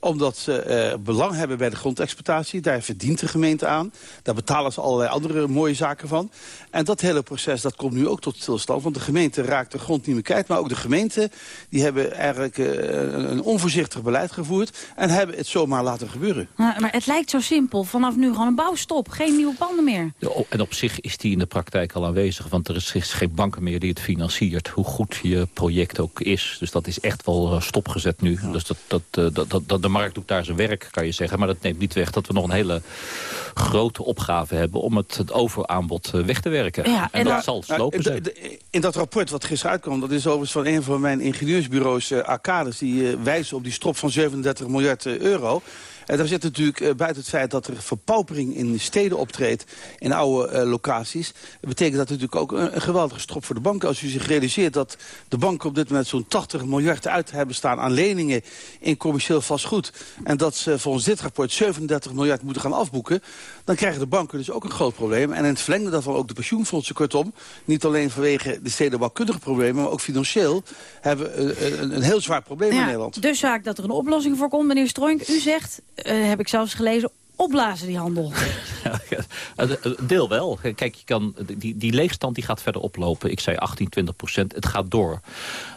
I: omdat ze eh, belang hebben bij de grondexploitatie. Daar verdient de gemeente aan. Daar betalen ze allerlei andere mooie zaken van. En dat hele proces dat komt nu ook tot stilstand. Want de gemeente raakt de grond niet meer kwijt. Maar ook de gemeenten die hebben eigenlijk eh, een, onvoorzichtig beleid gevoerd. En hebben het zomaar laten gebeuren.
G: Maar, maar het lijkt zo simpel. Vanaf nu gewoon een bouwstop. Geen nieuwe panden meer.
H: Ja, o- En op zich is die in de praktijk al aanwezig. Want er is, is geen banken meer die het financiert. Hoe goed je project ook is. Dus dat is echt wel eh, stopgezet nu. Dus dat, dat, dat, dat, markt doet daar zijn werk, kan je zeggen. Maar dat neemt niet weg dat we nog een hele grote opgave hebben... om het, het overaanbod eh, weg te werken.
G: Ja,
H: en,
G: en
H: dat zal slopen
I: in,
H: zijn.
I: in dat rapport wat gisteren uitkwam, dat is overigens van een van mijn ingenieursbureaus, eh, Arcades, die eh, wijzen op die strop van 37 miljard euro. En daar zit natuurlijk eh, buiten het feit dat er verpaupering in steden optreedt, in oude eh, locaties, betekent dat natuurlijk ook een, een geweldige strop voor de banken. Als u zich realiseert dat de banken op dit moment zo'n 80 miljard uit hebben staan aan leningen in commercieel vastgoed. En dat ze volgens dit rapport 37 miljard moeten gaan afboeken. Dan krijgen de banken dus ook een groot probleem. En in het verlengde daarvan ook de pensioenfondsen kortom. Niet alleen vanwege de stedenbouwkundige problemen, maar ook financieel hebben we een, een, een heel zwaar probleem in
G: Ja,
I: Nederland.
G: dus zaak dat er een oplossing voor komt. Meneer Stroink, u zegt, eh, heb ik zelfs gelezen, opblazen die handel.
H: Een deel wel. Kijk, je kan, die, die leegstand die gaat verder oplopen. Ik zei 18, 20 procent. Het gaat door.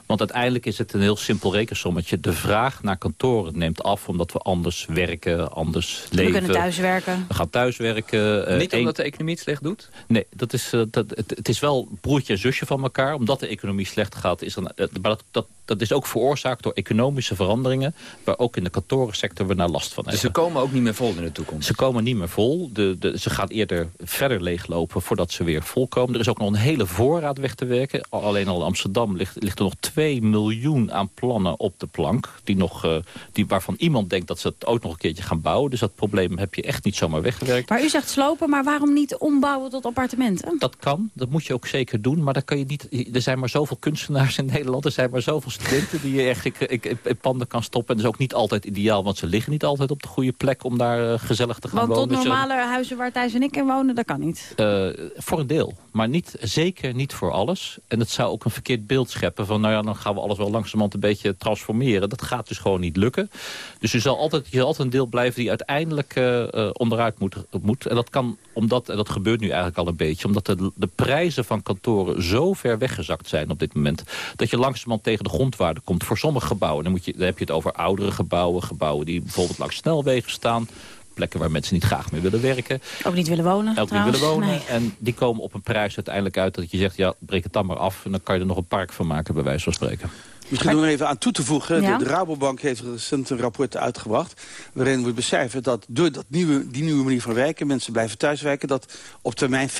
H: Want uiteindelijk is het een heel simpel rekensommetje. De vraag naar kantoren neemt af omdat we anders werken, anders
G: We
H: leven.
G: kunnen thuiswerken.
H: We gaan thuiswerken. eh,
B: Niet omdat de economie het slecht doet?
H: Nee, dat is, eh, dat, het, het is wel broertje en zusje van elkaar. Omdat de economie slecht gaat. Is dan, eh, maar dat, dat, dat is ook veroorzaakt door economische veranderingen... waar ook in de kantorensector we naar last van
B: Dus
H: hebben.
B: ze komen ook niet meer vol in de toekomst?
H: Ze komen niet meer vol. De, de, ze gaan eerder verder leeglopen voordat ze weer volkomen. Er is ook nog een hele voorraad weg te werken. Al- Alleen al in Amsterdam ligt, ligt er nog 2 miljoen aan plannen op de plank. Die nog, eh, die, waarvan iemand denkt dat ze het ook nog een keertje gaan bouwen. Dus dat probleem heb je echt niet zomaar weggewerkt.
G: Maar u zegt slopen, maar waarom niet ombouwen tot appartementen?
H: Dat kan, dat moet je ook zeker doen. Maar dan kan je niet, er zijn maar zoveel kunstenaars in Nederland. Er zijn maar zoveel studenten die je echt ik, in panden kan stoppen. En dat is ook niet altijd ideaal, want ze liggen niet altijd op de goede plek... om daar eh, gezellig te gaan
G: Want tot
H: wonen. Dus je-
G: normale huizen waar Thijs en ik in wonen, dat kan niet.
H: Eh, voor een deel, maar niet, zeker niet voor alles. En het zou ook een verkeerd beeld scheppen van... nou ja, dan gaan we alles wel langzamerhand een beetje transformeren. Dat gaat dus gewoon niet lukken. Dus je zal altijd, je zal altijd een deel blijven die uiteindelijk eh, eh, onderuit moet, moet. En dat kan omdat, en dat gebeurt nu eigenlijk al een beetje... omdat de, de prijzen van kantoren zo ver weggezakt zijn op dit moment... dat je langzamerhand tegen de grondwaarde komt voor sommige gebouwen. Dan, moet je, dan heb je het over oudere gebouwen, gebouwen die bijvoorbeeld langs snelwegen staan... plekken waar mensen niet graag meer willen werken.
G: Ook niet willen wonen,
H: Ook niet willen wonen.
G: Nee.
H: En die komen op een prijs uiteindelijk uit dat je zegt... ja, breek het dan maar af en dan kan je er nog een park van maken... bij wijze van spreken.
I: Misschien om er even aan toe te voegen.
G: Ja?
I: De, de Rabobank heeft recent een rapport uitgebracht... waarin wordt becijferd dat door dat nieuwe, die nieuwe manier van werken... mensen blijven thuiswerken... dat op termijn 50%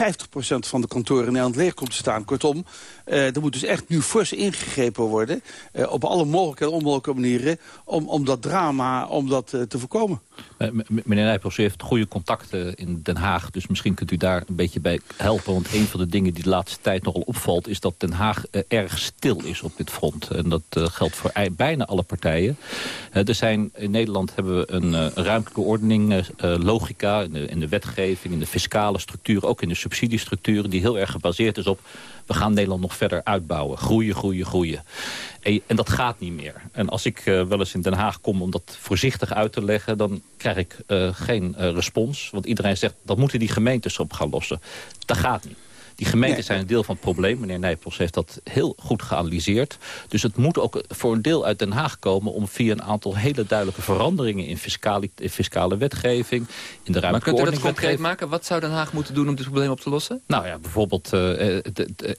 I: van de kantoren in Nederland leeg komt te staan. Kortom, eh, er moet dus echt nu fors ingegrepen worden... eh, op alle mogelijke en onmogelijke manieren... om, om dat drama om dat, eh, te voorkomen.
H: Eh, meneer Nijpels, u heeft goede contacten in Den Haag. Dus misschien kunt u daar een beetje bij helpen. Want een van de dingen die de laatste tijd nogal opvalt... is dat Den Haag eh, erg stil is op dit front. En dat uh, geldt voor bijna alle partijen. er zijn, in Nederland hebben we een ruimtelijke ordening, logica... In de, in de wetgeving, in de fiscale structuur... ook in de subsidiestructuren, die heel erg gebaseerd is op... we gaan Nederland nog verder uitbouwen. Groeien, groeien, groeien. En, dat gaat niet meer. En als ik wel eens in Den Haag kom om dat voorzichtig uit te leggen... dan krijg ik geen respons. Want iedereen zegt, dat moeten die gemeentes op gaan lossen. Dat gaat niet. Die gemeenten zijn een deel van het probleem. Meneer Nijpels heeft dat heel goed geanalyseerd. Dus het moet ook voor een deel uit Den Haag komen... om via een aantal hele duidelijke veranderingen... in fiscale, in fiscale wetgeving, in de ruimte.
B: Maar kunt u dat concreet maken? Wat zou Den Haag moeten doen om dit probleem op te lossen?
H: Nou ja, bijvoorbeeld uh,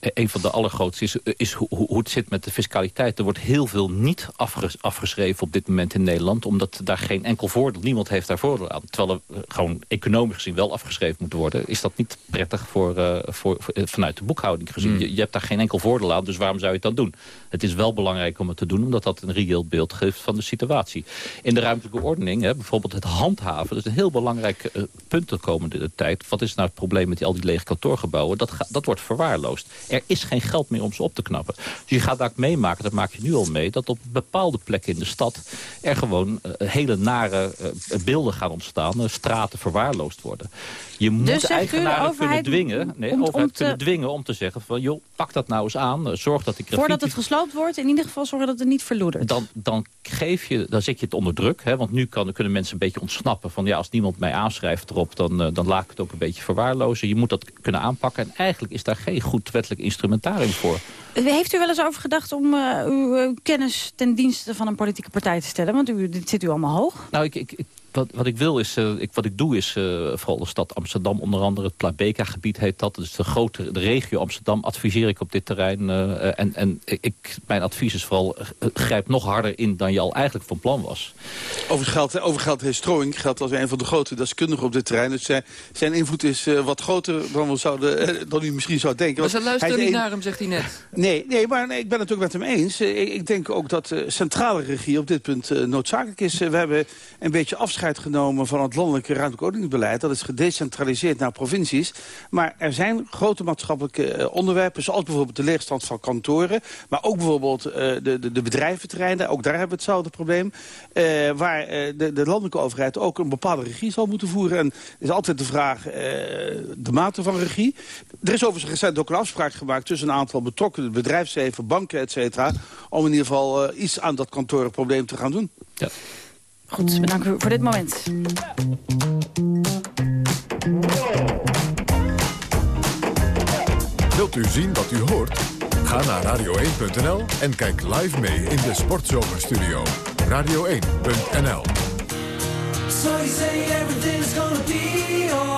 H: een van de allergrootste is, is hoe, hoe, het zit met de fiscaliteit. Er wordt heel veel niet afgeschreven op dit moment in Nederland... omdat daar geen enkel voordeel, niemand heeft daar voordeel aan. Terwijl er gewoon economisch gezien wel afgeschreven moet worden... is dat niet prettig voor, uh, voor, eh, vanuit de boekhouding gezien. Hmm. Je, je, hebt daar geen enkel voordeel aan, dus waarom zou je het dan doen? Het is wel belangrijk om het te doen, omdat dat een reëel beeld geeft van de situatie. In de ruimtelijke ordening, hè, bijvoorbeeld het handhaven... dat is een heel belangrijk uh, punt de komende tijd. Wat is nou het probleem met die, al die lege kantoorgebouwen? Dat, dat wordt verwaarloosd. Er is geen geld meer om ze op te knappen. Dus je gaat daar meemaken, dat maak je nu al mee... dat op bepaalde plekken in de stad er gewoon uh, hele nare beelden gaan ontstaan. straten verwaarloosd worden. Je moet dus eigenaren kunnen dwingen... Nee, om, overheid kunnen dwingen om te zeggen van... joh, pak dat nou eens aan, zorg dat die graffiti...
G: Voordat het gesloopt wordt, in ieder geval zorgen dat het niet verloedert.
H: Dan, dan, geef je, dan zet je het onder druk. Hè, want nu kan, kunnen mensen een beetje ontsnappen van... ja, als niemand mij aanschrijft erop, dan, uh, dan laat ik het ook een beetje verwaarlozen. Je moet dat kunnen aanpakken. En eigenlijk is daar geen goed wettelijk instrumentarium voor.
G: Heeft u wel eens over gedacht om uh, uw kennis ten dienste van een politieke partij te stellen? Want u, dit zit u allemaal hoog.
H: Nou, ik, ik, ik wat, wat ik wil is, uh, ik, wat ik doe is, uh, vooral de stad Amsterdam, onder andere het Plabeka-gebied heet dat. Dus de grote de regio Amsterdam adviseer ik op dit terrein. Uh, en en ik, mijn advies is vooral, grijp nog harder in dan je al eigenlijk van plan was.
I: Over geld, over geld heeft Strooing geldt als een van de grote deskundigen op dit terrein. Dus zijn, zijn invloed is wat groter dan, we zouden, dan u misschien zou denken.
B: Maar ze luisteren niet naar hem, zegt hij net.
I: Nee, nee maar nee, ik ben het ook met hem eens. Ik, ik denk ook dat centrale regie op dit punt noodzakelijk is. we hebben een beetje afscheid genomen van het landelijke ruimtelijk. Dat is gedecentraliseerd naar provincies. Maar er zijn grote maatschappelijke eh, onderwerpen, zoals bijvoorbeeld de leegstand van kantoren. Maar ook bijvoorbeeld uh, de, de, de bedrijventerreinen, ook daar hebben we hetzelfde probleem. Uh, waar de, de landelijke overheid ook een bepaalde regie zal moeten voeren. En is altijd de vraag, de mate van regie. Er is overigens recent ook een afspraak gemaakt tussen een aantal betrokkenen, bedrijfsleven, banken, et cetera, om in ieder geval iets aan dat kantorenprobleem te gaan doen.
H: Ja.
G: Goed, bedankt voor dit moment.
A: Wilt u zien wat u hoort? Ga naar radio1.nl en kijk live mee in de Sportzomerstudio. Radio1.nl So you say everything's gonna be alright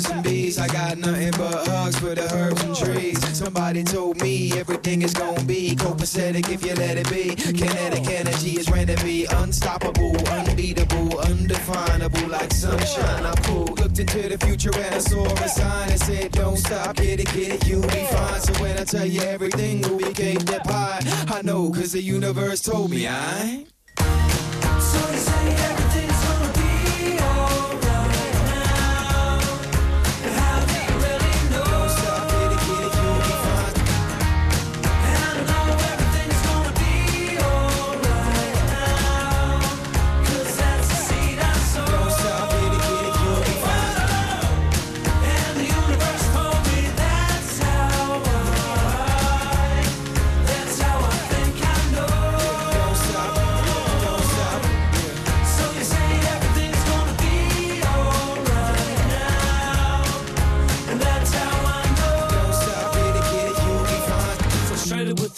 S: birds and bees. I got nothing but hugs for the herbs and trees. Somebody told me everything is gonna be copacetic if you let it be. Kinetic energy is to be unstoppable, unbeatable, undefinable, like sunshine. I'm cool. Looked into the future and I saw a sign that said, Don't stop, get it, get it, you'll be fine. So when I tell you everything will be cake that pie, I know, cause the universe told me I. So you say everything's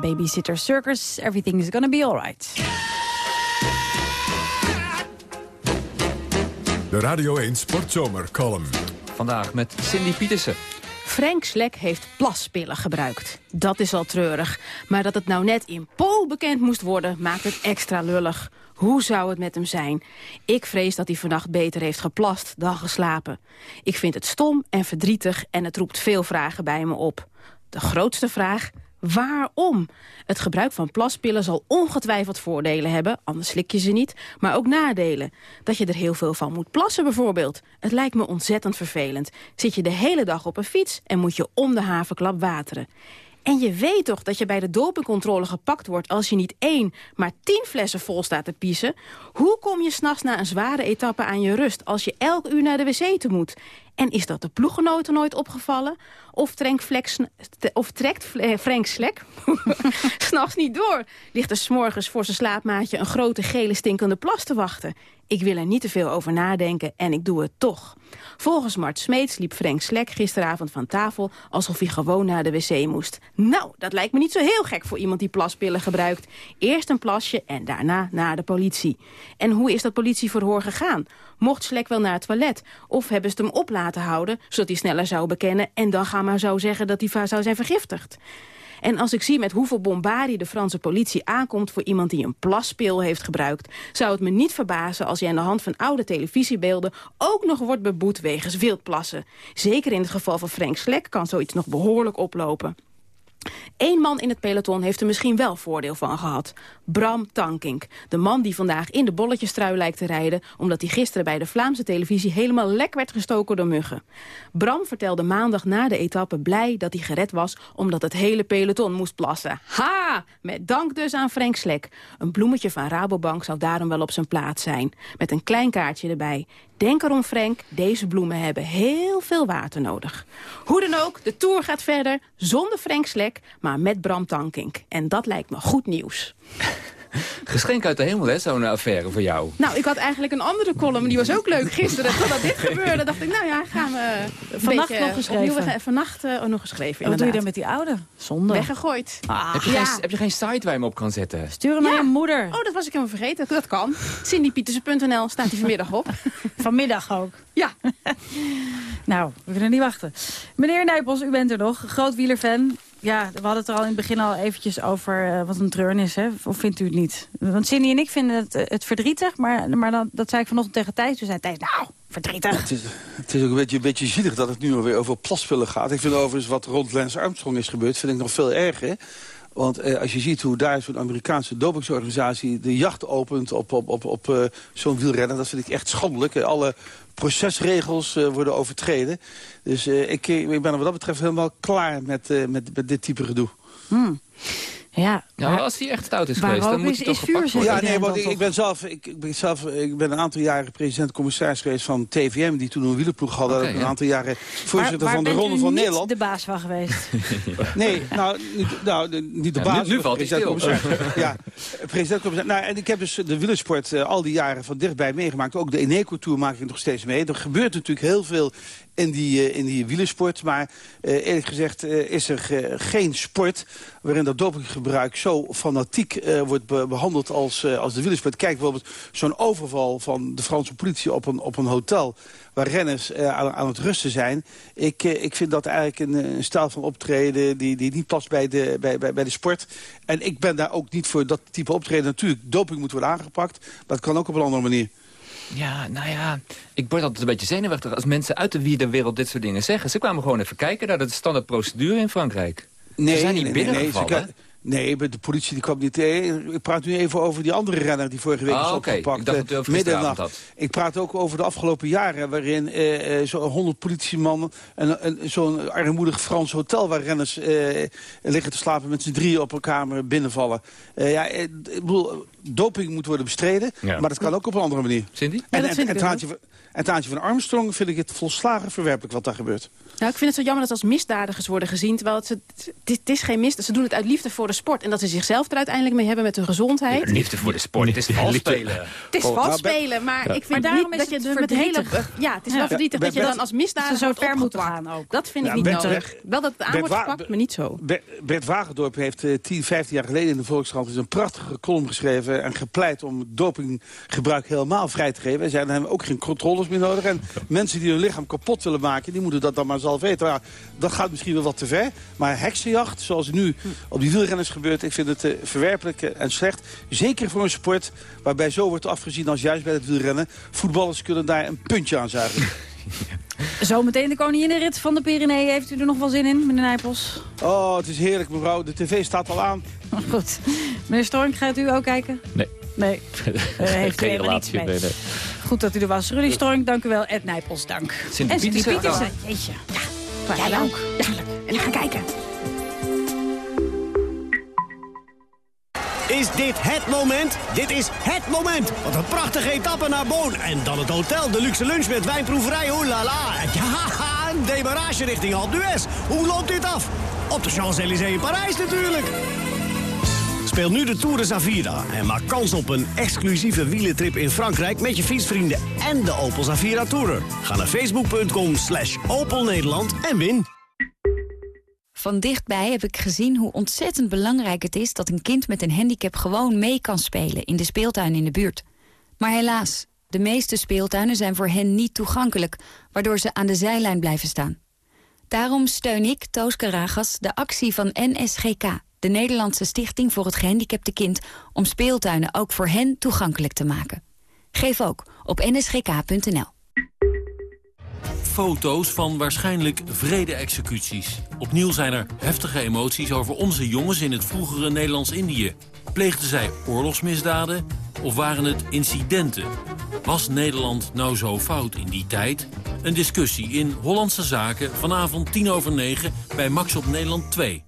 G: Babysitter Circus, everything is gonna be alright.
A: De Radio 1 Sportzomer column.
B: Vandaag met Cindy Pietersen.
T: Frank Slek heeft plaspillen gebruikt. Dat is al treurig. Maar dat het nou net in Pool bekend moest worden, maakt het extra lullig. Hoe zou het met hem zijn? Ik vrees dat hij vannacht beter heeft geplast dan geslapen. Ik vind het stom en verdrietig en het roept veel vragen bij me op. De grootste vraag, Waarom? Het gebruik van plaspillen zal ongetwijfeld voordelen hebben, anders slik je ze niet, maar ook nadelen. Dat je er heel veel van moet plassen bijvoorbeeld. Het lijkt me ontzettend vervelend. Zit je de hele dag op een fiets en moet je om de havenklap wateren. En je weet toch dat je bij de dopingcontrole gepakt wordt... als je niet één, maar tien flessen vol staat te piezen? Hoe kom je s'nachts na een zware etappe aan je rust... als je elk uur naar de wc te moet? En is dat de ploeggenoten nooit opgevallen? Of, Flex, of trekt eh, Frank Slek s'nachts niet door? Ligt er s'morgens voor zijn slaapmaatje... een grote gele stinkende plas te wachten? Ik wil er niet te veel over nadenken en ik doe het toch. Volgens Mart Smeets liep Frank Slek gisteravond van tafel... alsof hij gewoon naar de wc moest. Nou, dat lijkt me niet zo heel gek voor iemand die plaspillen gebruikt. Eerst een plasje en daarna naar de politie. En hoe is dat politieverhoor gegaan? Mocht Slek wel naar het toilet? Of hebben ze hem op laten houden, zodat hij sneller zou bekennen... en dan gaan maar zou zeggen dat hij zou zijn vergiftigd? En als ik zie met hoeveel bombardie de Franse politie aankomt... voor iemand die een plaspil heeft gebruikt... zou het me niet verbazen als hij aan de hand van oude televisiebeelden... ook nog wordt beboet wegens wildplassen. Zeker in het geval van Frank Slek kan zoiets nog behoorlijk oplopen. Eén man in het peloton heeft er misschien wel voordeel van gehad. Bram Tankink, de man die vandaag in de bolletjestrui lijkt te rijden... omdat hij gisteren bij de Vlaamse televisie helemaal lek werd gestoken door muggen. Bram vertelde maandag na de etappe blij dat hij gered was... omdat het hele peloton moest plassen. Ha! Met dank dus aan Frank Slek. Een bloemetje van Rabobank zou daarom wel op zijn plaats zijn. Met een klein kaartje erbij. Denk erom, Frank, deze bloemen hebben heel veel water nodig. Hoe dan ook, de Tour gaat verder zonder Frank Slek, maar met Bram Tankink. En dat lijkt me goed nieuws.
B: Geschenk uit de hemel, hè, zo'n affaire voor jou.
T: Nou, ik had eigenlijk een andere column, die was ook leuk gisteren. Totdat dit gebeurde, dacht ik, nou ja, gaan we
G: Vannacht nog geschreven?
T: opnieuw- vannacht eh, nog geschreven,
G: En wat doe je dan met die oude? Zonde.
T: Weggegooid.
B: heb, je geen, heb je geen site waar je hem op kan zetten?
G: Stuur hem naar je moeder.
T: Oh, dat was ik helemaal vergeten. Dat kan. CindyPietersen.nl staat hij vanmiddag op.
G: Vanmiddag ook.
T: Ja.
G: nou, we kunnen niet wachten. Meneer Nijpels, u bent er nog. Groot wielerfan. Ja, we hadden het er al in het begin al eventjes over eh, wat een treurnis, hè? Of vindt u het niet? Want Cindy en ik vinden het, eh, het verdrietig, maar, maar dan, dat zei ik vanochtend tegen Thijs. Toen zei Thijs, nou, verdrietig.
I: Het is, het is ook een beetje, een beetje zielig dat het nu alweer over plaspillen gaat. Ik vind overigens wat rond Lance Armstrong is gebeurd, vind ik nog veel erger. Want eh, als je ziet hoe daar zo'n Amerikaanse dopingsorganisatie de jacht opent op, op, op, op uh, zo'n wielrenner, dat vind ik echt schandelijk. Alle procesregels uh, worden overtreden. Dus ik, ik ben wat dat betreft helemaal klaar met, met, met dit type gedoe.
G: Hmm. Ja,
B: ja als hij echt stout is geweest, dan moet hij toch gepakt worden.
I: Ja, nee, want ik, ik, ben zelf, ik, ik, ben zelf, ik ben een aantal jaren president-commissaris geweest van TVM... die toen een wielerploeg hadden. Okay, een ja. aantal jaren voorzitter van de Ronde van Nederland.
G: de baas van geweest?
I: nee, nou, niet, nou, niet de
B: ja,
I: baas.
B: Nu, nu valt hij stil.
I: ja, president-commissaris. Nou, en ik heb dus de wielersport uh, al die jaren van dichtbij meegemaakt. Ook de Eneco-tour maak ik nog steeds mee. Er gebeurt natuurlijk heel veel in die, uh, in die wielersport. Maar uh, eerlijk gezegd uh, is er geen sport waarin dat dopinggebruik zo fanatiek wordt be behandeld als, als de wielersport. Kijk bijvoorbeeld zo'n overval van de Franse politie op een, op een hotel waar renners aan, aan, het rusten zijn. Ik, ik vind dat eigenlijk een, een stijl van optreden die, die niet past bij de, bij, bij, bij de sport. En ik ben daar ook niet voor dat type optreden. Natuurlijk, doping moet worden aangepakt, maar het kan ook op een andere manier.
B: Ja, nou ja, ik word altijd een beetje zenuwachtig als mensen uit de wielerwereld dit soort dingen zeggen. Ze kwamen gewoon even kijken naar de standaard procedure in Frankrijk.
I: Nee,
B: ze zijn niet
I: nee,
B: binnengevallen.
I: Nee, nee, de politie die kwam niet... Ik praat nu even over die andere renner die vorige week
B: ah,
I: is
B: okay.
I: opgepakt.
B: Ik dacht over
I: middernacht.
B: had.
I: Ik praat ook over de afgelopen jaren... waarin eh, zo'n honderd politiemannen... en, zo'n armoedig Frans hotel... waar renners eh, liggen te slapen met z'n drieën op een kamer binnenvallen. Uh, ja, ik bedoel, doping moet worden bestreden...
B: Ja.
I: maar dat kan ook op een andere manier.
B: Cindy?
I: En,
G: Ja,
I: en,
G: vind
I: en, en het haantje van Armstrong vind ik het volslagen verwerpelijk wat daar gebeurt.
T: Nou, ik vind het zo jammer dat ze als misdadigers worden gezien. Terwijl het, het, het is geen misdaad. Ze doen het uit liefde voor de sport. En dat ze zichzelf er uiteindelijk mee hebben met hun gezondheid.
B: Liefde voor de sport, het is vals spelen.
T: Het is vals
I: nou, bij-
T: spelen, maar ik vind
G: daarom
T: niet
G: is
T: dat je
G: het
T: met hele... Ja, het is
G: Ja.
T: wel verdrietig
I: Ja,
T: dat je dan als misdadiger
G: zo ver moeten
T: opgepakt.
G: gaan ook.
T: Dat vind ik
I: Ja,
T: niet
I: Bert-
T: nodig. Wel dat het aan
I: Bert
T: wordt gepakt, maar niet zo.
I: Ber- Bert Wagendorp heeft eh, 10, 15 jaar geleden in de Volkskrant dus een prachtige column geschreven... en gepleit om dopinggebruik helemaal vrij te geven. Hij zei, dan hebben we ook geen controles meer nodig. En mensen die hun lichaam kapot willen maken, die moeten dat dan maar zelf weten. Ja, dat gaat misschien wel wat te ver. Maar heksenjacht, zoals het nu op die wielrenners gebeurt... ik vind het eh, verwerpelijk eh, en slecht. Zeker voor een sport waarbij zo wordt afgezien als juist bij het wielrennen. Voetballers kunnen daar een puntje aan zuigen.
G: Zometeen de koninginnenrit van de Pyreneeën. Heeft u er nog wel zin in, meneer Nijpels?
I: Oh, het is heerlijk, mevrouw. De tv staat al aan.
G: Goed. Meneer Storm, gaat u ook kijken?
H: Nee.
G: Nee. Daar heeft
H: Geen relatie.
G: mee.
H: Nee, nee.
G: Goed dat u er was. Rudy Storm, dank u wel. Ed Nijpels, dank.
B: Cindy
G: en Cindy
B: Pietersen.
G: Jeetje. Ja,
T: Jij ook. Duidelijk. En ga kijken.
U: Is dit het moment? Dit is het moment. Wat een prachtige etappe naar Boon. En dan het hotel, de luxe lunch met wijnproeverij. La. Ja, een demarage richting Alpe d'Huez. Hoe loopt dit af? Op de Champs-Élysées in Parijs natuurlijk. Speel nu de Tour de Zavira en maak kans op een exclusieve wielentrip in Frankrijk... met je fietsvrienden en de Opel Zavira Tourer. Ga naar facebook.com slash Opel Nederland en win.
V: Van dichtbij heb ik gezien hoe ontzettend belangrijk het is... dat een kind met een handicap gewoon mee kan spelen in de speeltuin in de buurt. Maar helaas, de meeste speeltuinen zijn voor hen niet toegankelijk... waardoor ze aan de zijlijn blijven staan. Daarom steun ik, Toos Karagas, de actie van NSGK... de Nederlandse Stichting voor het Gehandicapte Kind... om speeltuinen ook voor hen toegankelijk te maken. Geef ook op nsgk.nl.
W: Foto's van waarschijnlijk vrede-executies. Opnieuw zijn er heftige emoties over onze jongens in het vroegere Nederlands-Indië. Pleegden zij oorlogsmisdaden of waren het incidenten? Was Nederland nou zo fout in die tijd? Een discussie in Hollandse Zaken vanavond 10 over 9 bij Max op Nederland 2.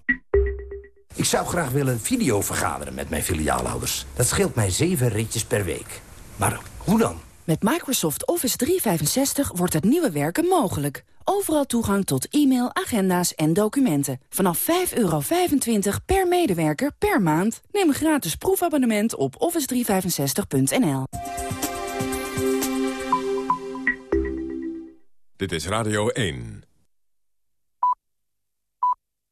X: Ik zou graag willen video vergaderen met mijn filiaalhouders. Dat scheelt mij zeven ritjes per week. Maar hoe dan?
Y: Met Microsoft Office 365 wordt het nieuwe werken mogelijk. Overal toegang tot e-mail, agenda's en documenten. Vanaf 5,25 per medewerker per maand. Neem een gratis proefabonnement op office365.nl.
A: Dit is Radio 1.